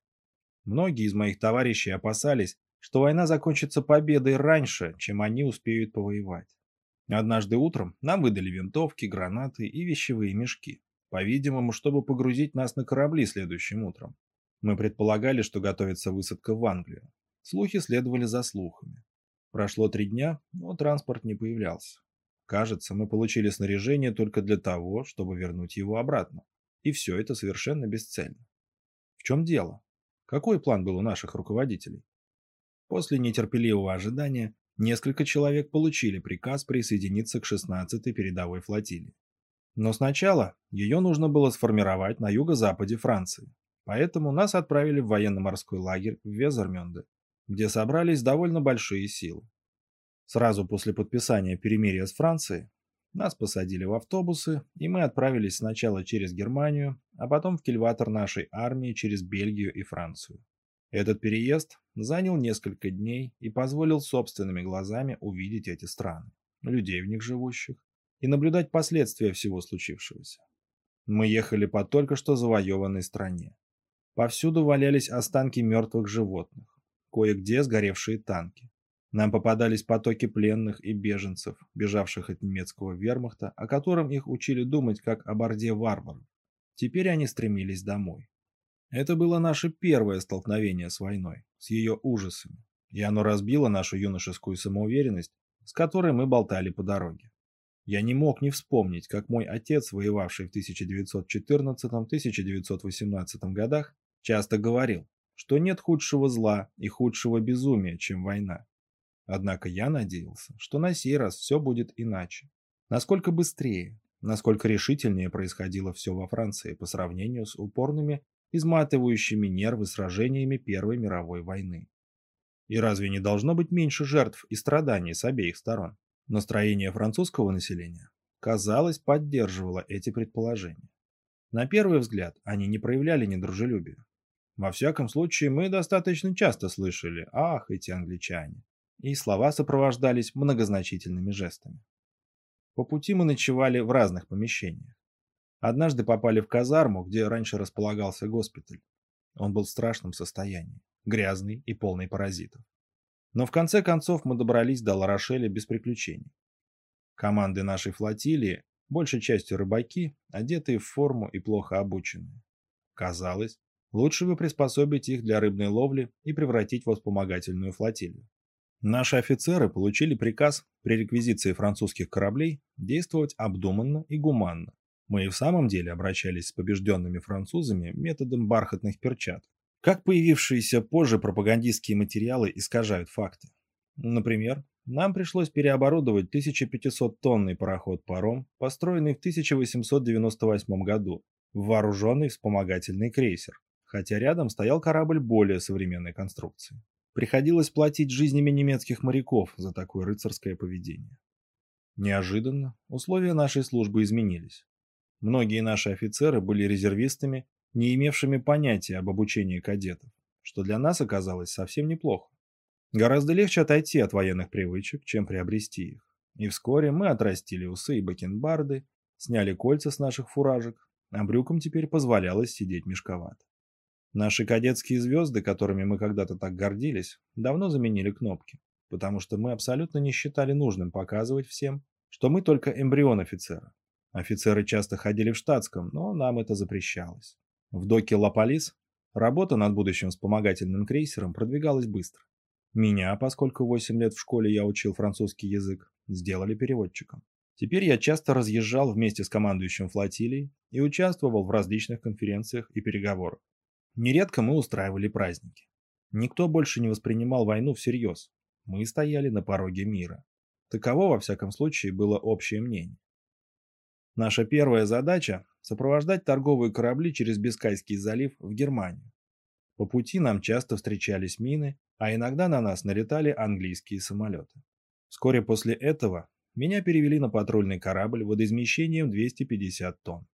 Многие из моих товарищей опасались, что война закончится победой раньше, чем они успеют повоевать. Однажды утром нам выдали винтовки, гранаты и вещевые мешки, по-видимому, чтобы погрузить нас на корабли следующим утром. Мы предполагали, что готовится высадка в Англию. Слухи следовали за слухами. Прошло три дня, но транспорт не появлялся. Кажется, мы получили снаряжение только для того, чтобы вернуть его обратно. И все это совершенно бесцельно. В чем дело? Какой план был у наших руководителей? После нетерпеливого ожидания несколько человек получили приказ присоединиться к 16-й передовой флотилии. Но сначала ее нужно было сформировать на юго-западе Франции. Поэтому нас отправили в военно-морской лагерь в Везермёнде, где собрались довольно большие силы. Сразу после подписания перемирия с Францией нас посадили в автобусы, и мы отправились сначала через Германию, а потом в кильватор нашей армии через Бельгию и Францию. Этот переезд занял несколько дней и позволил собственными глазами увидеть эти страны, людей в них живущих, и наблюдать последствия всего случившегося. Мы ехали по только что завоеванной стране. Повсюду валялись останки мертвых животных, кое-где сгоревшие танки. Нам попадались потоки пленных и беженцев, бежавших от немецкого вермахта, о котором их учили думать как о борде варваров. Теперь они стремились домой. Это было наше первое столкновение с войной, с ее ужасами, и оно разбило нашу юношескую самоуверенность, с которой мы болтали по дороге. Я не мог не вспомнить, как мой отец, воевавший в 1914-1918 годах, часто говорил, что нет худшего зла и худшего безумия, чем война. Однако я надеялся, что на сей раз все будет иначе. Насколько быстрее, насколько решительнее происходило все во Франции по сравнению с упорными, изматывающими нервы сражениями Первой мировой войны. И разве не должно быть меньше жертв и страданий с обеих сторон? Настроение французского населения, казалось, поддерживало эти предположения. На первый взгляд они не проявляли недружелюбия. Во всяком случае, мы достаточно часто слышали «Ах, эти англичане!» и слова сопровождались многозначительными жестами. По пути мы ночевали в разных помещениях. Однажды попали в казарму, где раньше располагался госпиталь. Он был в страшном состоянии, грязный и полный паразитов. Но в конце концов мы добрались до Ларошеля без приключений. Команды нашей флотилии, большей частью рыбаки, одетые в форму и плохо обученные. Казалось, лучше бы приспособить их для рыбной ловли и превратить в вспомогательную флотилию. Наши офицеры получили приказ при реквизиции французских кораблей действовать обдуманно и гуманно. Мы и в самом деле обращались с побежденными французами методом бархатных перчаток. Как появившиеся позже пропагандистские материалы искажают факты. Например, нам пришлось переоборудовать 1500-тонный пароход-паром, построенный в 1898 году, в вооруженный вспомогательный крейсер, хотя рядом стоял корабль более современной конструкции. Приходилось платить жизнями немецких моряков за такое рыцарское поведение. Неожиданно условия нашей службы изменились. Многие наши офицеры были резервистами, не имевшими понятия об обучении кадетов, что для нас оказалось совсем неплохо. Гораздо легче отойти от военных привычек, чем приобрести их. И вскоре мы отрастили усы и бакенбарды, сняли кольца с наших фуражек, а брюкам теперь позволялось сидеть мешковато. Наши кадетские звезды, которыми мы когда-то так гордились, давно заменили кнопки, потому что мы абсолютно не считали нужным показывать всем, что мы только эмбрион офицера. Офицеры часто ходили в штатском, но нам это запрещалось. В доке Лаполис работа над будущим вспомогательным крейсером продвигалась быстро. Меня, поскольку 8 лет в школе я учил французский язык, сделали переводчиком. Теперь я часто разъезжал вместе с командующим флотилией и участвовал в различных конференциях и переговорах. Нередко мы устраивали праздники. Никто больше не воспринимал войну всерьез. Мы стояли на пороге мира. Таково, во всяком случае, было общее мнение. Наша первая задача – сопровождать торговые корабли через Бискайский залив в Германию. По пути нам часто встречались мины, а иногда на нас налетали английские самолеты. Вскоре после этого меня перевели на патрульный корабль водоизмещением 250 тонн.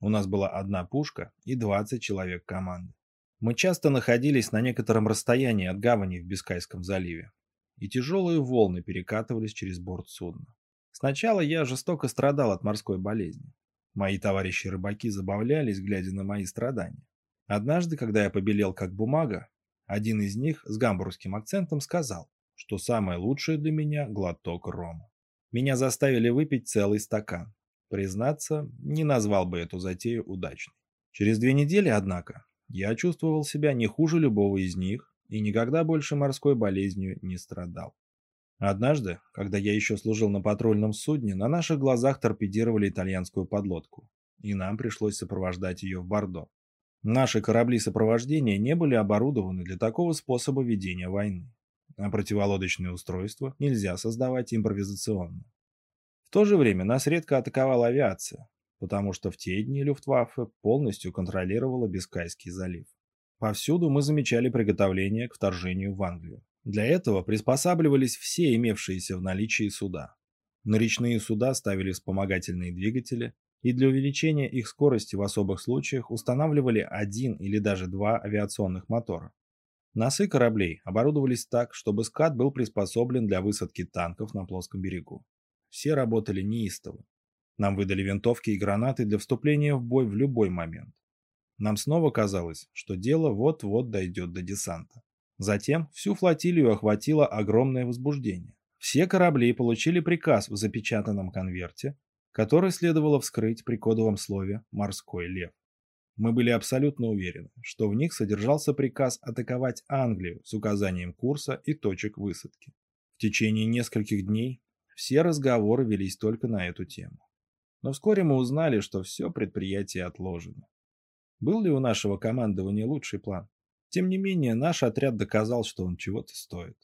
У нас была одна пушка и 20 человек команды. Мы часто находились на некотором расстоянии от гавани в Бискайском заливе, и тяжелые волны перекатывались через борт судна. Сначала я жестоко страдал от морской болезни. Мои товарищи-рыбаки забавлялись, глядя на мои страдания. Однажды, когда я побелел как бумага, один из них с гамбургским акцентом сказал, что самое лучшее для меня – глоток рома. Меня заставили выпить целый стакан. Признаться, не назвал бы эту затею удачной. Через две недели, однако, я чувствовал себя не хуже любого из них и никогда больше морской болезнью не страдал. Однажды, когда я еще служил на патрульном судне, на наших глазах торпедировали итальянскую подлодку, и нам пришлось сопровождать ее в Бордо. Наши корабли сопровождения не были оборудованы для такого способа ведения войны, а противолодочные устройства нельзя создавать импровизационно. В то же время нас редко атаковала авиация, потому что в те дни Люфтваффе полностью контролировала Бискайский залив. Повсюду мы замечали приготовление к вторжению в Англию. Для этого приспосабливались все имевшиеся в наличии суда. На речные суда ставили вспомогательные двигатели, и для увеличения их скорости в особых случаях устанавливали один или даже два авиационных мотора. Носы кораблей оборудовались так, чтобы скат был приспособлен для высадки танков на плоском берегу. Все работали неистово. Нам выдали винтовки и гранаты для вступления в бой в любой момент. Нам снова казалось, что дело вот-вот дойдет до десанта. Затем всю флотилию охватило огромное возбуждение. Все корабли получили приказ в запечатанном конверте, который следовало вскрыть при кодовом слове «Морской лев». Мы были абсолютно уверены, что в них содержался приказ атаковать Англию с указанием курса и точек высадки. В течение нескольких дней все разговоры велись только на эту тему. Но вскоре мы узнали, что все предприятие отложено. Был ли у нашего командования лучший план? Тем не менее, наш отряд доказал, что он чего-то стоит.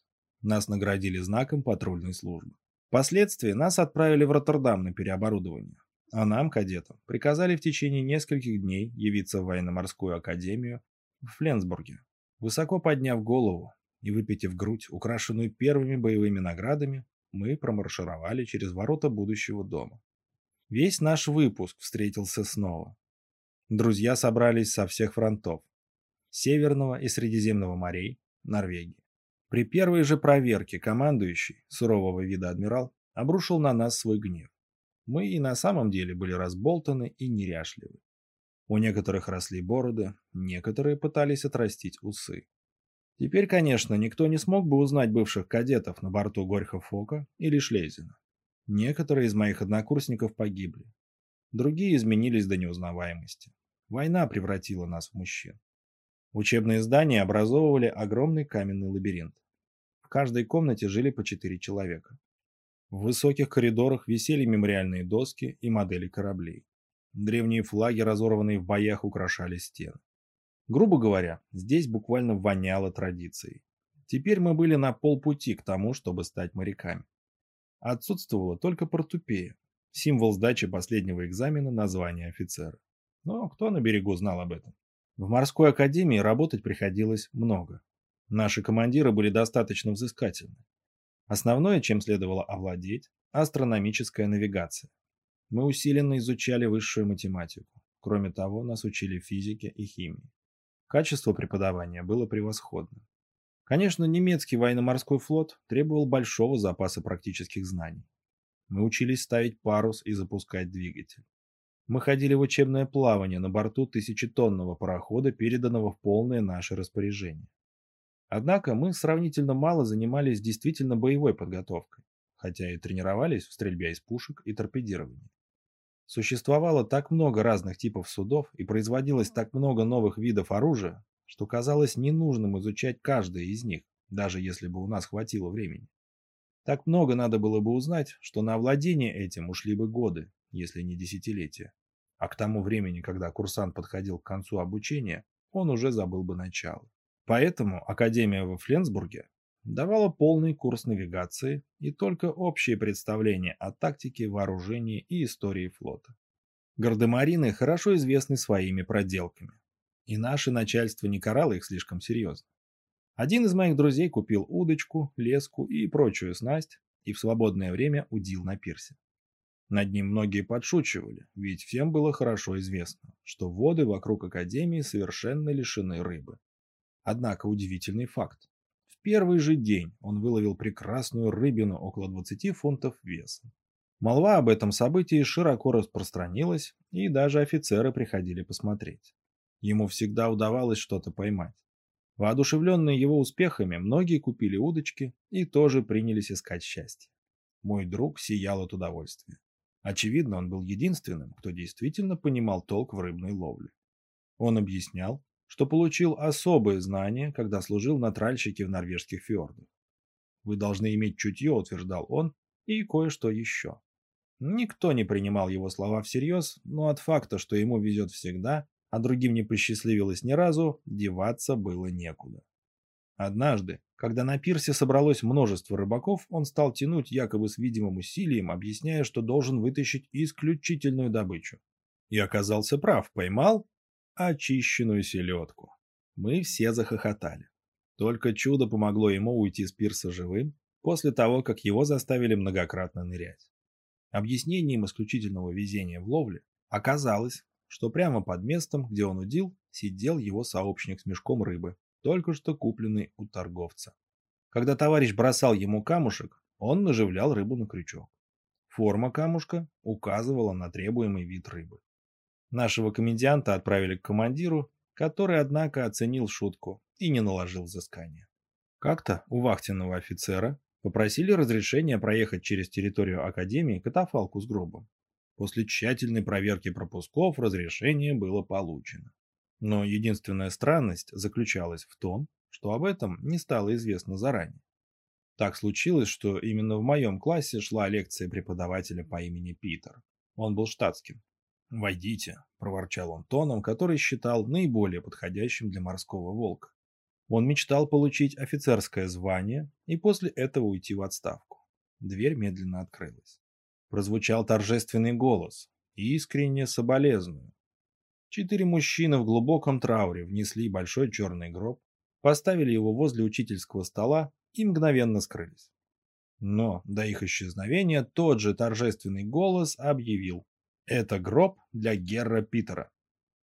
Нас наградили знаком патрульной службы. Впоследствии нас отправили в Роттердам на переоборудование. А нам, кадетам, приказали в течение нескольких дней явиться в военно-морскую академию в Фленсбурге. Высоко подняв голову и выпитив грудь, украшенную первыми боевыми наградами, мы промаршировали через ворота будущего дома. Весь наш выпуск встретился снова. Друзья собрались со всех фронтов. Северного и Средиземного морей, Норвегии. При первой же проверке командующий, сурового вида адмирал, обрушил на нас свой гнев. Мы и на самом деле были разболтаны и неряшливы. У некоторых росли бороды, некоторые пытались отрастить усы. Теперь, конечно, никто не смог бы узнать бывших кадетов на борту Горьха-Фока или Шлезина. Некоторые из моих однокурсников погибли. Другие изменились до неузнаваемости. Война превратила нас в мужчин. Учебные здания образовывали огромный каменный лабиринт. В каждой комнате жили по четыре человека. В высоких коридорах висели мемориальные доски и модели кораблей. Древние флаги, разорванные в боях, украшали стены. Грубо говоря, здесь буквально воняло традицией. Теперь мы были на полпути к тому, чтобы стать моряками. Отсутствовала только портупея, символ сдачи последнего экзамена на звание офицера. Но кто на берегу знал об этом? В морской академии работать приходилось много. Наши командиры были достаточно взыскательны. Основное, чем следовало овладеть – астрономическая навигация. Мы усиленно изучали высшую математику. Кроме того, нас учили физике и химии. Качество преподавания было превосходным. Конечно, немецкий военно-морской флот требовал большого запаса практических знаний. Мы учились ставить парус и запускать двигатель. Мы ходили в учебное плавание на борту тысячетонного парохода, переданного в полное наше распоряжение. Однако мы сравнительно мало занимались действительно боевой подготовкой, хотя и тренировались в стрельбе из пушек и торпедировании. Существовало так много разных типов судов и производилось так много новых видов оружия, что казалось ненужным изучать каждое из них, даже если бы у нас хватило времени. Так много надо было бы узнать, что на овладение этим ушли бы годы, если не десятилетия. А к тому времени, когда курсант подходил к концу обучения, он уже забыл бы начало. Поэтому Академия во Фленсбурге давала полный курс навигации и только общее представление о тактике, вооружении и истории флота. Гардемарины хорошо известны своими проделками. И наше начальство не карало их слишком серьезно. Один из моих друзей купил удочку, леску и прочую снасть и в свободное время удил на пирсе. Над ним многие подшучивали, ведь всем было хорошо известно, что воды вокруг Академии совершенно лишены рыбы. Однако удивительный факт. В первый же день он выловил прекрасную рыбину около 20 фунтов веса. Молва об этом событии широко распространилась, и даже офицеры приходили посмотреть. Ему всегда удавалось что-то поймать. Воодушевленные его успехами, многие купили удочки и тоже принялись искать счастье. Мой друг сиял от удовольствия. Очевидно, он был единственным, кто действительно понимал толк в рыбной ловле. Он объяснял, что получил особые знания, когда служил на тральщике в норвежских фьордах. Вы должны иметь чутье, утверждал он, и кое-что еще. Никто не принимал его слова всерьез, но от факта, что ему везет всегда, а другим не посчастливилось ни разу, деваться было некуда. Однажды, когда на пирсе собралось множество рыбаков, он стал тянуть якобы с видимым усилием, объясняя, что должен вытащить исключительную добычу. И оказался прав, поймал очищенную селедку. Мы все захохотали. Только чудо помогло ему уйти с пирса живым, после того, как его заставили многократно нырять. Объяснением исключительного везения в ловле оказалось, что прямо под местом, где он удил, сидел его сообщник с мешком рыбы, только что купленный у торговца. Когда товарищ бросал ему камушек, он наживлял рыбу на крючок. Форма камушка указывала на требуемый вид рыбы. Нашего комедианта отправили к командиру, который, однако, оценил шутку и не наложил взыскания. Как-то у вахтенного офицера попросили разрешения проехать через территорию Академии катафалку с гробом. После тщательной проверки пропусков разрешение было получено. Но единственная странность заключалась в том, что об этом не стало известно заранее. Так случилось, что именно в моем классе шла лекция преподавателя по имени Питер. Он был штатским. «Войдите», – проворчал он тоном, который считал наиболее подходящим для морского волка. Он мечтал получить офицерское звание и после этого уйти в отставку. Дверь медленно открылась. Прозвучал торжественный голос. Искренне соболезную. Четыре мужчины в глубоком трауре внесли большой черный гроб, поставили его возле учительского стола и мгновенно скрылись. Но до их исчезновения тот же торжественный голос объявил «Это гроб для Герра Питера».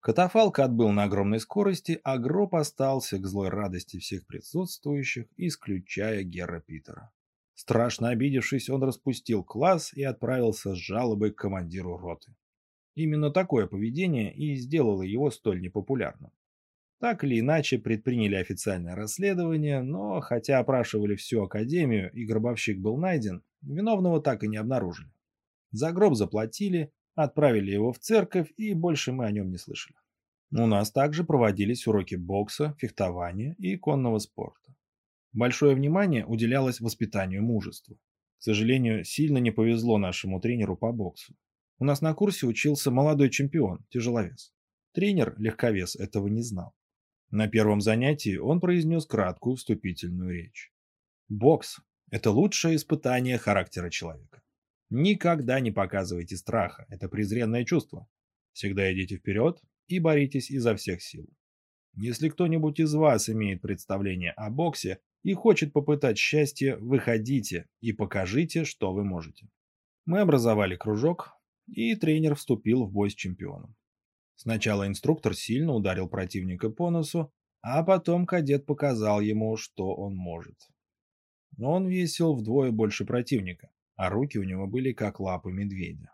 Катафалк отбыл на огромной скорости, а гроб остался к злой радости всех присутствующих, исключая Герра Питера. Страшно обидевшись, он распустил класс и отправился с жалобой к командиру роты. Именно такое поведение и сделало его столь непопулярным. Так или иначе предприняли официальное расследование, но хотя опрашивали всю академию и гробовщик был найден, виновного так и не обнаружили. За гроб заплатили, Отправили его в церковь, и больше мы о нем не слышали. У нас также проводились уроки бокса, фехтования и конного спорта. Большое внимание уделялось воспитанию мужества. К сожалению, сильно не повезло нашему тренеру по боксу. У нас на курсе учился молодой чемпион, тяжеловес. Тренер, легковес, этого не знал. На первом занятии он произнес краткую вступительную речь. Бокс – это лучшее испытание характера человека. Никогда не показывайте страха, это презренное чувство. Всегда идите вперед и боритесь изо всех сил. Если кто-нибудь из вас имеет представление о боксе и хочет попытать счастье, выходите и покажите, что вы можете. Мы образовали кружок, и тренер вступил в бой с чемпионом. Сначала инструктор сильно ударил противника по носу, а потом кадет показал ему, что он может. Но он весил вдвое больше противника, а руки у него были как лапы медведя.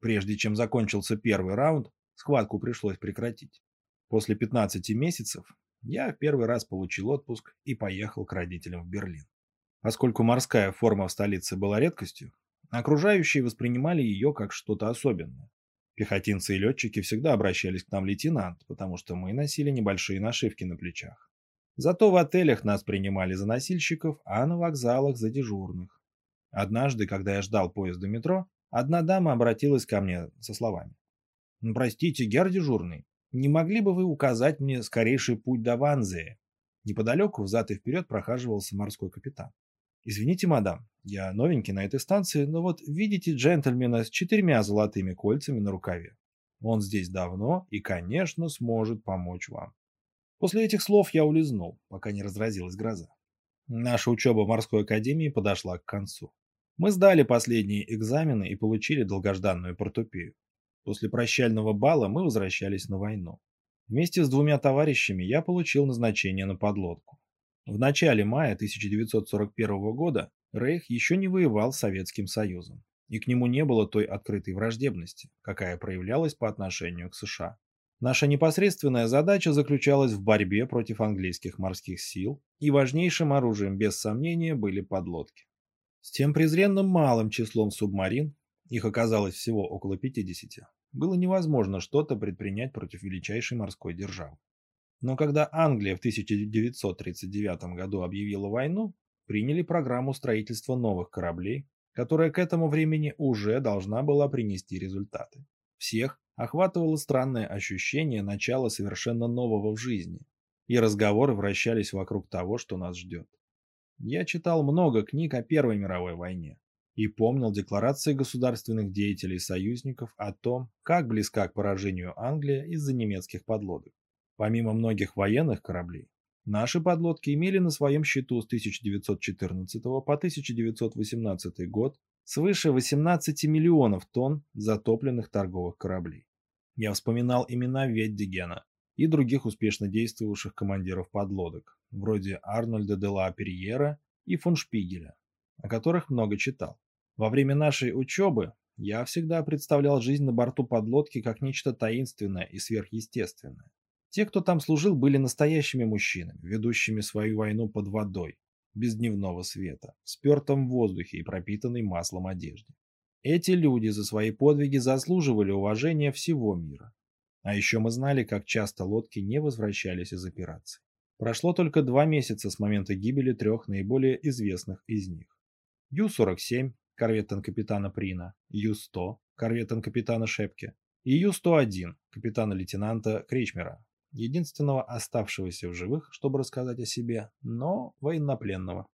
Прежде чем закончился первый раунд, схватку пришлось прекратить. После 15 месяцев я в первый раз получил отпуск и поехал к родителям в Берлин. Поскольку морская форма в столице была редкостью, окружающие воспринимали ее как что-то особенное. Пехотинцы и летчики всегда обращались к нам лейтенант, потому что мы носили небольшие нашивки на плечах. Зато в отелях нас принимали за носильщиков, а на вокзалах за дежурных. Однажды, когда я ждал поезда метро, одна дама обратилась ко мне со словами. «Ну, «Простите, гер дежурный, не могли бы вы указать мне скорейший путь до Ванзии?» Неподалеку взад и вперед прохаживался морской капитан. «Извините, мадам, я новенький на этой станции, но вот видите джентльмена с четырьмя золотыми кольцами на рукаве. Он здесь давно и, конечно, сможет помочь вам». После этих слов я улизнул, пока не разразилась гроза. Наша учеба в морской академии подошла к концу. Мы сдали последние экзамены и получили долгожданную портупею. После прощального бала мы возвращались на войну. Вместе с двумя товарищами я получил назначение на подлодку. В начале мая 1941 года Рейх еще не воевал с Советским Союзом, и к нему не было той открытой враждебности, какая проявлялась по отношению к США. Наша непосредственная задача заключалась в борьбе против английских морских сил, и важнейшим оружием, без сомнения, были подлодки. С тем презренным малым числом субмарин, их оказалось всего около 50, было невозможно что-то предпринять против величайшей морской державы. Но когда Англия в 1939 году объявила войну, приняли программу строительства новых кораблей, которая к этому времени уже должна была принести результаты. Всех охватывало странное ощущение начала совершенно нового в жизни, и разговоры вращались вокруг того, что нас ждет. Я читал много книг о Первой мировой войне и помнил декларации государственных деятелей союзников о том, как близка к поражению Англия из-за немецких подлодок. Помимо многих военных кораблей, наши подлодки имели на своем счету с 1914 по 1918 год свыше 18 миллионов тонн затопленных торговых кораблей. Я вспоминал имена Веддигена и других успешно действовавших командиров подлодок, вроде Арнольда де ла Перьера и фон Шпигеля, о которых много читал. Во время нашей учебы я всегда представлял жизнь на борту подлодки как нечто таинственное и сверхъестественное. Те, кто там служил, были настоящими мужчинами, ведущими свою войну под водой, без дневного света, в спертом воздухе и пропитанной маслом одежде. Эти люди за свои подвиги заслуживали уважения всего мира. А еще мы знали, как часто лодки не возвращались из операций. Прошло только два месяца с момента гибели трех наиболее известных из них. Ю-47, корветтон капитана Прина, Ю-100, корветтон капитана Шепке и Ю-101, капитана-лейтенанта Кречмера, единственного оставшегося в живых, чтобы рассказать о себе, но военнопленного.